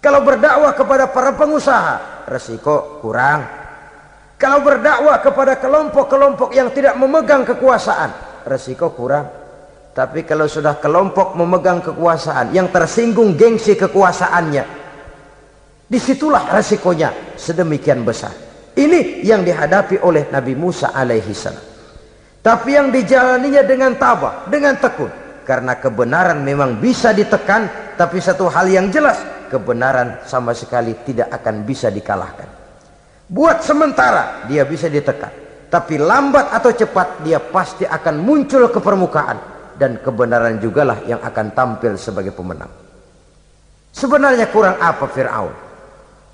Kalau berdakwah kepada para pengusaha, resiko kurang. Kalau berdakwah kepada kelompok-kelompok yang tidak memegang kekuasaan, resiko kurang. Tapi kalau sudah kelompok memegang kekuasaan yang tersinggung gengsi kekuasaannya, di situlah resikonya sedemikian besar. Ini yang dihadapi oleh Nabi Musa alaihi salam. Tapi yang dijalaninya dengan tabah, dengan tekun. Karena kebenaran memang bisa ditekan, tapi satu hal yang jelas, kebenaran sama sekali tidak akan bisa dikalahkan. Buat sementara dia bisa ditekan, tapi lambat atau cepat dia pasti akan muncul ke permukaan dan kebenaran jugalah yang akan tampil sebagai pemenang. Sebenarnya kurang apa Firaun?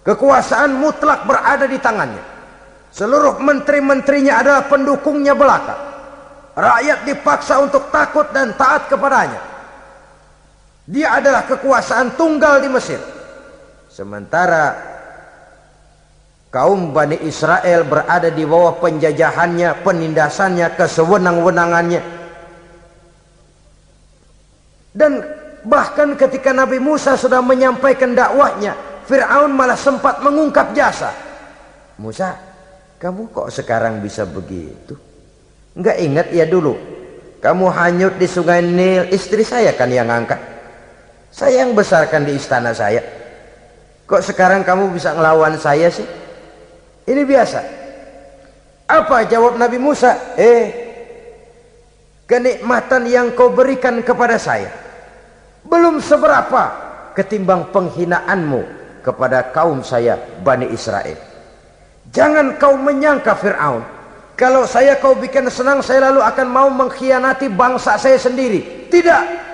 Kekuasaan mutlak berada di tangannya. Seluruh menteri-menterinya adalah pendukungnya belaka. Rakyat dipaksa untuk takut dan taat kepadanya. Dia adalah kekuasaan tunggal di Mesir. Sementara kaum Bani Israel berada di bawah penjajahannya, penindasannya, kesewenang-wenangannya. Dan bahkan ketika Nabi Musa sudah menyampaikan dakwahnya, Fir'aun malah sempat mengungkap jasa. Musa, kamu kok sekarang bisa begitu? Enggak ingat ya dulu, kamu hanyut di sungai Nil, istri saya kan yang angkat. Saya yang besarkan di istana saya. Kok sekarang kamu bisa ngelawan saya sih? Ini biasa. Apa jawab Nabi Musa? Eh, kenikmatan yang kau berikan kepada saya belum seberapa ketimbang penghinaanmu kepada kaum saya Bani Israel. Jangan kau menyangka Fir'aun. Kalau saya kau bikin senang, saya lalu akan mau mengkhianati bangsa saya sendiri. Tidak.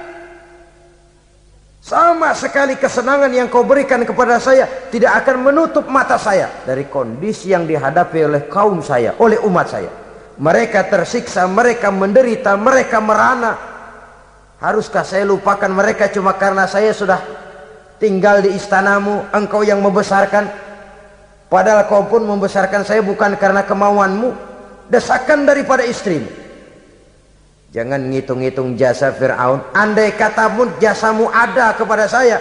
Sama sekali kesenangan yang kau berikan kepada saya tidak akan menutup mata saya dari kondisi yang dihadapi oleh kaum saya, oleh umat saya. Mereka tersiksa, mereka menderita, mereka merana. Haruskah saya lupakan mereka cuma karena saya sudah tinggal di istanamu, engkau yang membesarkan. Padahal kau pun membesarkan saya bukan karena kemauanmu, desakan daripada istrimu. Jangan ngitung-ngitung jasa Fir'aun. Andai katamu jasamu ada kepada saya,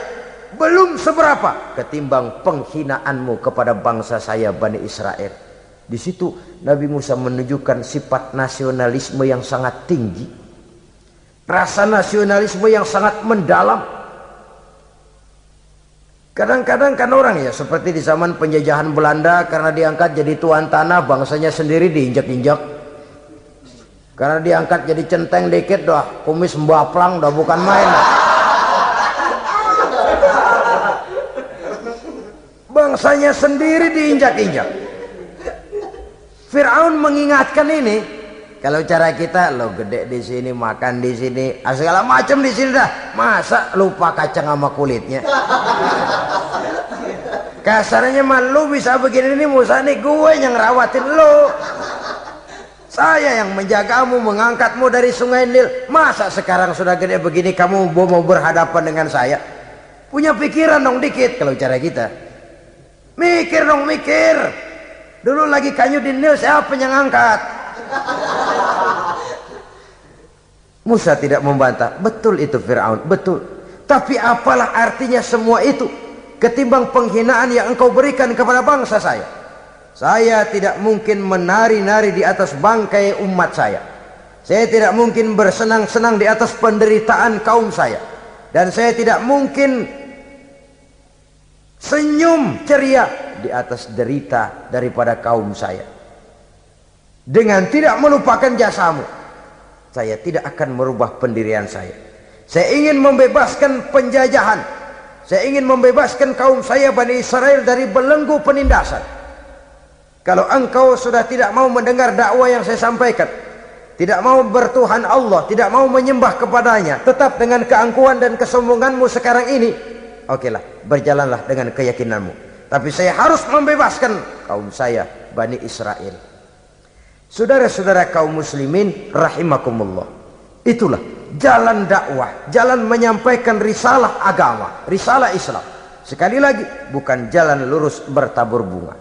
belum seberapa ketimbang penghinaanmu kepada bangsa saya Bani Israel. Di situ Nabi Musa menunjukkan sifat nasionalisme yang sangat tinggi. Rasa nasionalisme yang sangat mendalam. Kadang-kadang kan orang ya seperti di zaman penjajahan Belanda karena diangkat jadi tuan tanah bangsanya sendiri diinjak-injak. Karena diangkat jadi centeng dikit dah kumis mbaplang dah bukan main. Bangsanya sendiri diinjak-injak. Fir'aun mengingatkan ini. Kalau cara kita lo gede di sini, makan di sini, ah, segala macam di sini dah. Masa lupa kacang sama kulitnya? Kasarnya mah lu bisa begini ini Musa nih gue yang rawatin lu. Saya yang menjagamu, mengangkatmu dari sungai Nil. Masa sekarang sudah gede begini kamu mau berhadapan dengan saya? Punya pikiran dong dikit kalau cara kita. Mikir dong mikir. Dulu lagi kayu di Nil siapa yang angkat? Musa tidak membantah. Betul itu Fir'aun. Betul. Tapi apalah artinya semua itu. Ketimbang penghinaan yang engkau berikan kepada bangsa saya. Saya tidak mungkin menari-nari di atas bangkai umat saya. Saya tidak mungkin bersenang-senang di atas penderitaan kaum saya. Dan saya tidak mungkin senyum ceria di atas derita daripada kaum saya. Dengan tidak melupakan jasamu, saya tidak akan merubah pendirian saya. Saya ingin membebaskan penjajahan. Saya ingin membebaskan kaum saya Bani Israel dari belenggu penindasan. Kalau engkau sudah tidak mau mendengar dakwah yang saya sampaikan, tidak mau bertuhan Allah, tidak mau menyembah kepadanya, tetap dengan keangkuhan dan kesombonganmu sekarang ini, Okelah, berjalanlah dengan keyakinanmu. Tapi saya harus membebaskan kaum saya, Bani Israel. Saudara-saudara kaum muslimin rahimakumullah. Itulah jalan dakwah, jalan menyampaikan risalah agama, risalah Islam. Sekali lagi, bukan jalan lurus bertabur bunga.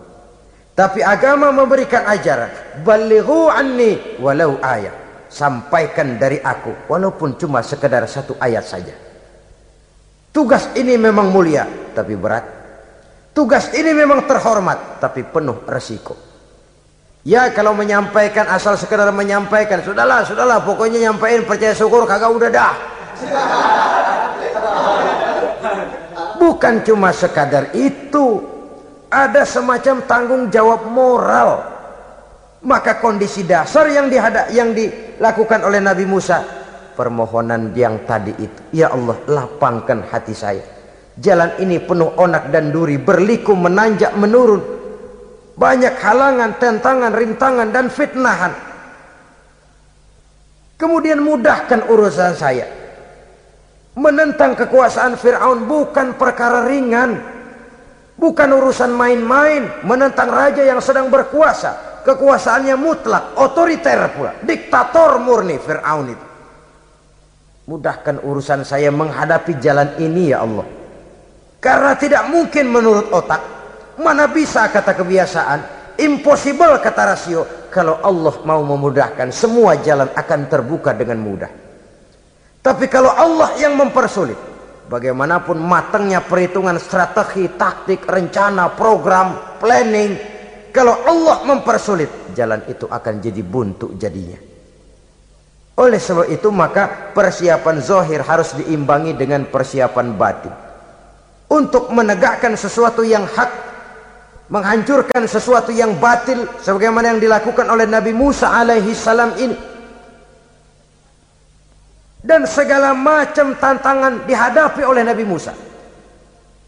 Tapi agama memberikan ajaran, balighu anni walau ayat. Sampaikan dari aku walaupun cuma sekedar satu ayat saja. Tugas ini memang mulia, tapi berat. Tugas ini memang terhormat, tapi penuh resiko. Ya kalau menyampaikan asal sekedar menyampaikan, sudahlah, sudahlah, pokoknya nyampaikan percaya syukur kagak udah dah. Bukan cuma sekadar itu, ada semacam tanggung jawab moral. Maka kondisi dasar yang dihadap yang dilakukan oleh Nabi Musa permohonan yang tadi itu. Ya Allah, lapangkan hati saya. Jalan ini penuh onak dan duri, berliku, menanjak, menurun. Banyak halangan, tentangan, rintangan, dan fitnahan. Kemudian mudahkan urusan saya. Menentang kekuasaan Fir'aun bukan perkara ringan. Bukan urusan main-main. Menentang raja yang sedang berkuasa. Kekuasaannya mutlak, otoriter pula. Diktator murni Fir'aun itu. Mudahkan urusan saya menghadapi jalan ini ya Allah. Karena tidak mungkin menurut otak. Mana bisa kata kebiasaan. Impossible kata rasio. Kalau Allah mau memudahkan semua jalan akan terbuka dengan mudah. Tapi kalau Allah yang mempersulit. Bagaimanapun matangnya perhitungan strategi, taktik, rencana, program, planning. Kalau Allah mempersulit. Jalan itu akan jadi buntu jadinya. Oleh sebab itu maka persiapan zohir harus diimbangi dengan persiapan batin. Untuk menegakkan sesuatu yang hak, menghancurkan sesuatu yang batil sebagaimana yang dilakukan oleh Nabi Musa alaihi salam ini. Dan segala macam tantangan dihadapi oleh Nabi Musa.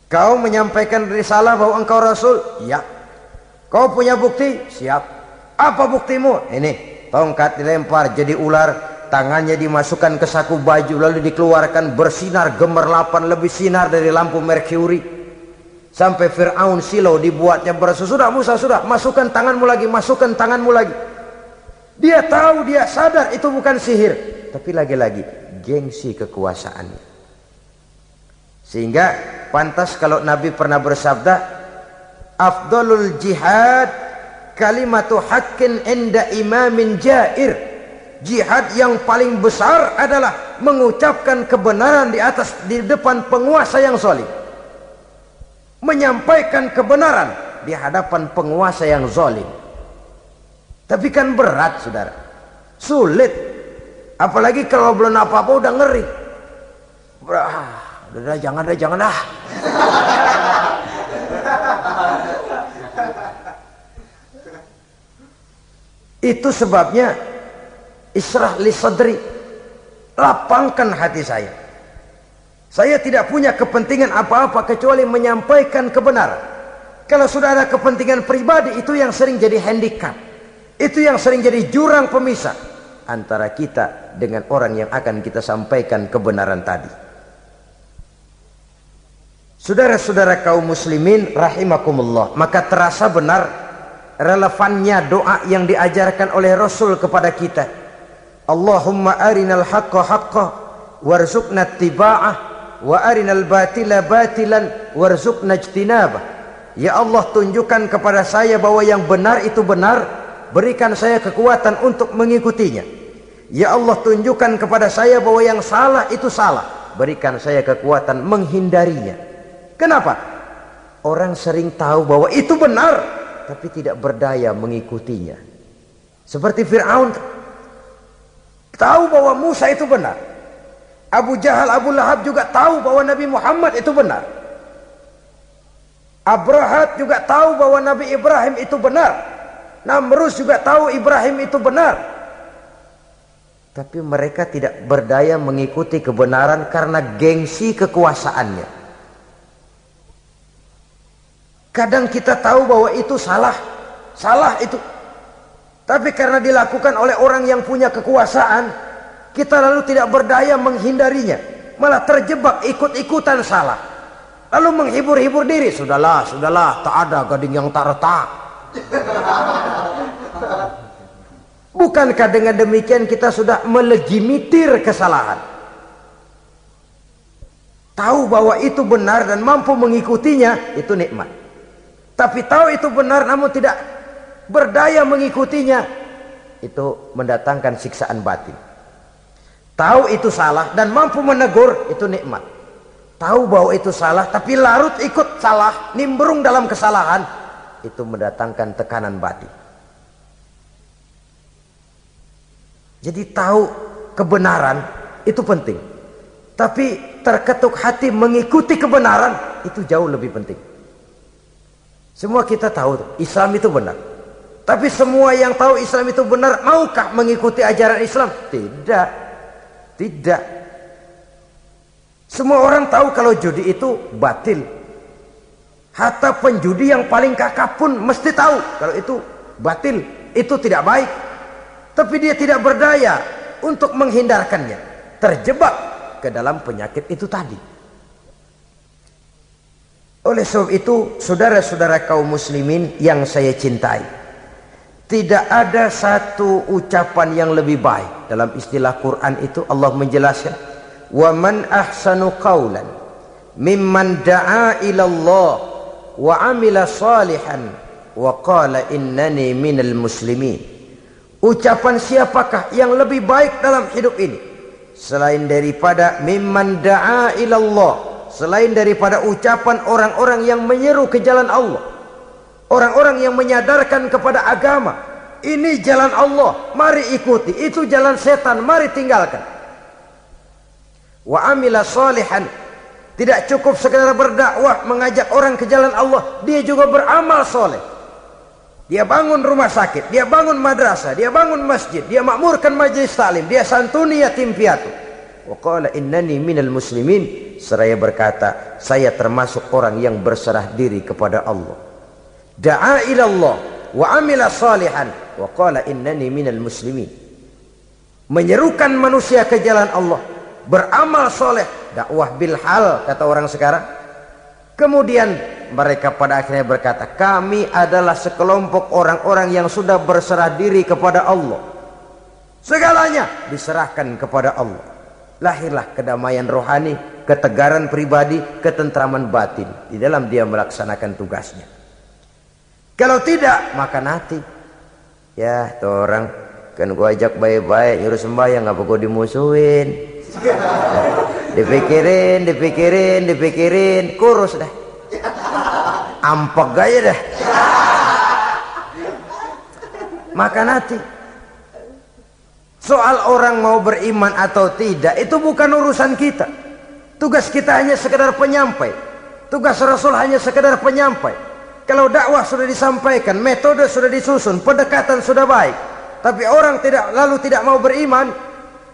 Kau menyampaikan risalah bahwa engkau rasul? Ya. Kau punya bukti? Siap. Apa buktimu? Ini, tongkat dilempar jadi ular, tangannya dimasukkan ke saku baju lalu dikeluarkan bersinar gemerlapan lebih sinar dari lampu merkuri sampai Fir'aun silau dibuatnya berasa sudah Musa sudah masukkan tanganmu lagi masukkan tanganmu lagi Dia tahu, dia sadar itu bukan sihir. Tapi lagi-lagi gengsi kekuasaannya. Sehingga pantas kalau Nabi pernah bersabda, Afdalul jihad kalimatu haqqin inda imamin jair. Jihad yang paling besar adalah mengucapkan kebenaran di atas di depan penguasa yang zalim. Menyampaikan kebenaran di hadapan penguasa yang zalim. Tapi kan berat saudara. Sulit. Apalagi kalau belum apa-apa udah ngeri. Udah, udah jangan dah, jangan dah. Itu sebabnya Israh li sadri. Lapangkan hati saya. Saya tidak punya kepentingan apa-apa kecuali menyampaikan kebenaran. Kalau sudah ada kepentingan pribadi itu yang sering jadi handicap. Itu yang sering jadi jurang pemisah antara kita dengan orang yang akan kita sampaikan kebenaran tadi. Saudara-saudara kaum muslimin rahimakumullah, maka terasa benar relevannya doa yang diajarkan oleh Rasul kepada kita. Allahumma arinal haqqa haqqa warzuqna tiba'ah wa arinal batila batilan warzuqna ijtinabah. Ya Allah tunjukkan kepada saya bahwa yang benar itu benar berikan saya kekuatan untuk mengikutinya. Ya Allah tunjukkan kepada saya bahwa yang salah itu salah. Berikan saya kekuatan menghindarinya. Kenapa? Orang sering tahu bahwa itu benar. Tapi tidak berdaya mengikutinya. Seperti Fir'aun. Tahu bahwa Musa itu benar. Abu Jahal, Abu Lahab juga tahu bahwa Nabi Muhammad itu benar. Abrahat juga tahu bahwa Nabi Ibrahim itu benar. Namrus juga tahu Ibrahim itu benar. Tapi mereka tidak berdaya mengikuti kebenaran karena gengsi kekuasaannya. Kadang kita tahu bahwa itu salah. Salah itu. Tapi karena dilakukan oleh orang yang punya kekuasaan, kita lalu tidak berdaya menghindarinya. Malah terjebak ikut-ikutan salah. Lalu menghibur-hibur diri. Sudahlah, sudahlah, tak ada gading yang tak retak. Bukankah dengan demikian kita sudah melegimitir kesalahan? Tahu bahwa itu benar dan mampu mengikutinya, itu nikmat. Tapi tahu itu benar namun tidak berdaya mengikutinya, itu mendatangkan siksaan batin. Tahu itu salah dan mampu menegur, itu nikmat. Tahu bahwa itu salah tapi larut ikut salah, nimbrung dalam kesalahan, itu mendatangkan tekanan batin. Jadi tahu kebenaran itu penting. Tapi terketuk hati mengikuti kebenaran itu jauh lebih penting. Semua kita tahu Islam itu benar. Tapi semua yang tahu Islam itu benar maukah mengikuti ajaran Islam? Tidak. Tidak. Semua orang tahu kalau judi itu batil. Hatta penjudi yang paling kakak pun mesti tahu kalau itu batil, itu tidak baik. Tapi dia tidak berdaya untuk menghindarkannya. Terjebak ke dalam penyakit itu tadi. Oleh sebab itu, saudara-saudara kaum muslimin yang saya cintai. Tidak ada satu ucapan yang lebih baik. Dalam istilah Quran itu Allah menjelaskan. Wa man ahsanu qawlan mimman da'a ila Allah wa amila salihan wa qala innani minal muslimin ucapan siapakah yang lebih baik dalam hidup ini selain daripada mimman da'a ilallah selain daripada ucapan orang-orang yang menyeru ke jalan Allah orang-orang yang menyadarkan kepada agama ini jalan Allah mari ikuti itu jalan setan mari tinggalkan wa amila salihan tidak cukup sekedar berdakwah mengajak orang ke jalan Allah, dia juga beramal soleh. Dia bangun rumah sakit, dia bangun madrasah, dia bangun masjid, dia makmurkan majlis taklim, dia santuni yatim piatu. Wa qala innani minal muslimin. Seraya berkata, saya termasuk orang yang berserah diri kepada Allah. Da'a ila Allah wa amila salihan wa qala innani minal muslimin. Menyerukan manusia ke jalan Allah, beramal soleh, dakwah bil hal kata orang sekarang kemudian mereka pada akhirnya berkata kami adalah sekelompok orang-orang yang sudah berserah diri kepada Allah Segalanya diserahkan kepada Allah. Lahirlah kedamaian rohani, ketegaran pribadi, ketentraman batin di dalam dia melaksanakan tugasnya. Kalau tidak, maka nanti ya tuh orang kan gua ajak baik-baik nyuruh sembahyang apa gua dimusuhin. dipikirin, dipikirin, dipikirin, kurus dah. Ampek gaya dah. Maka nanti soal orang mau beriman atau tidak itu bukan urusan kita. Tugas kita hanya sekedar penyampai. Tugas Rasul hanya sekedar penyampai. Kalau dakwah sudah disampaikan, metode sudah disusun, pendekatan sudah baik. Tapi orang tidak lalu tidak mau beriman.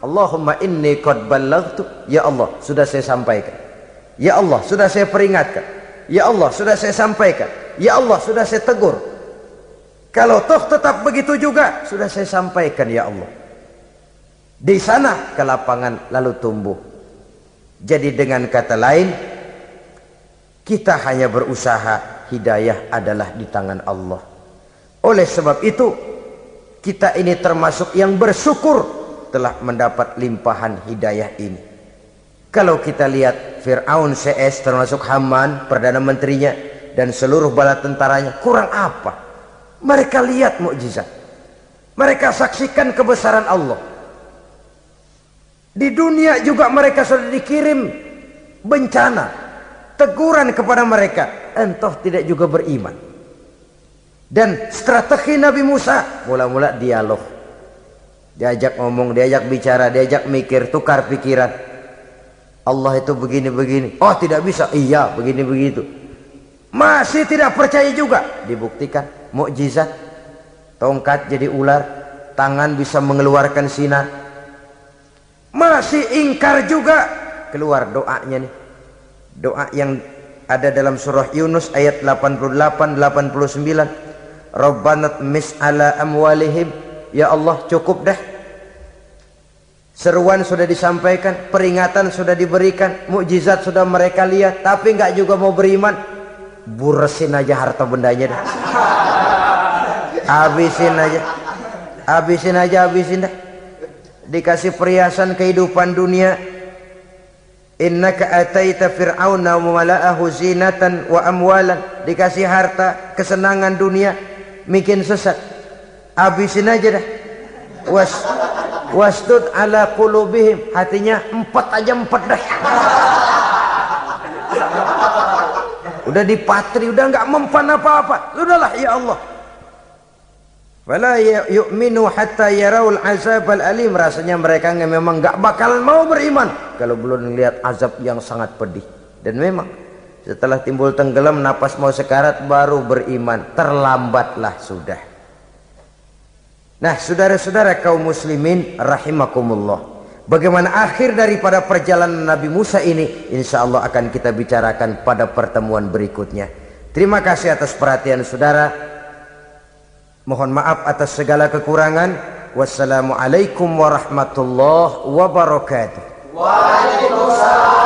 Allahumma inni qad ballaghtu. Ya Allah, sudah saya sampaikan. Ya Allah, sudah saya peringatkan. Ya Allah, sudah saya sampaikan. Ya Allah, sudah saya tegur. Kalau toh tetap begitu juga, sudah saya sampaikan ya Allah. Di sana ke lapangan lalu tumbuh jadi dengan kata lain, kita hanya berusaha, hidayah adalah di tangan Allah. Oleh sebab itu, kita ini termasuk yang bersyukur telah mendapat limpahan hidayah ini. Kalau kita lihat Fir'aun CS termasuk Haman, Perdana Menterinya, dan seluruh bala tentaranya, kurang apa? Mereka lihat mukjizat. Mereka saksikan kebesaran Allah. Di dunia juga mereka sudah dikirim bencana, teguran kepada mereka, entah tidak juga beriman. Dan strategi Nabi Musa mula-mula dialog. Diajak ngomong, diajak bicara, diajak mikir, tukar pikiran. Allah itu begini-begini. Oh tidak bisa. Iya begini begitu. Masih tidak percaya juga. Dibuktikan. Mukjizat. Tongkat jadi ular. Tangan bisa mengeluarkan sinar masih ingkar juga keluar doanya nih doa yang ada dalam surah Yunus ayat 88 89 Rabbanat mis'ala amwalihim. Ya Allah cukup dah. Seruan sudah disampaikan peringatan sudah diberikan mukjizat sudah mereka lihat tapi nggak juga mau beriman. Buresin aja harta bendanya dah. Habisin aja. Habisin aja habisin dah. Dikasih perhiasan kehidupan dunia innaka ataita fir'auna wa mala'ahu zinatan wa amwalan. Dikasih harta kesenangan dunia bikin sesat. Habisin aja dah. Was wasdud ala qulubihim. Hatinya empat aja empat dah. Udah dipatri udah enggak mempan apa-apa. Sudahlah ya Allah Wala yu'minu hatta yaraul azab al-alim. Rasanya mereka memang enggak bakal mau beriman kalau belum melihat azab yang sangat pedih. Dan memang setelah timbul tenggelam napas mau sekarat baru beriman. Terlambatlah sudah. Nah, saudara-saudara kaum muslimin rahimakumullah. Bagaimana akhir daripada perjalanan Nabi Musa ini insya Allah akan kita bicarakan pada pertemuan berikutnya. Terima kasih atas perhatian saudara. Mohon maaf atas segala kekurangan. Wassalamualaikum warahmatullahi wabarakatuh. Waalaikumsalam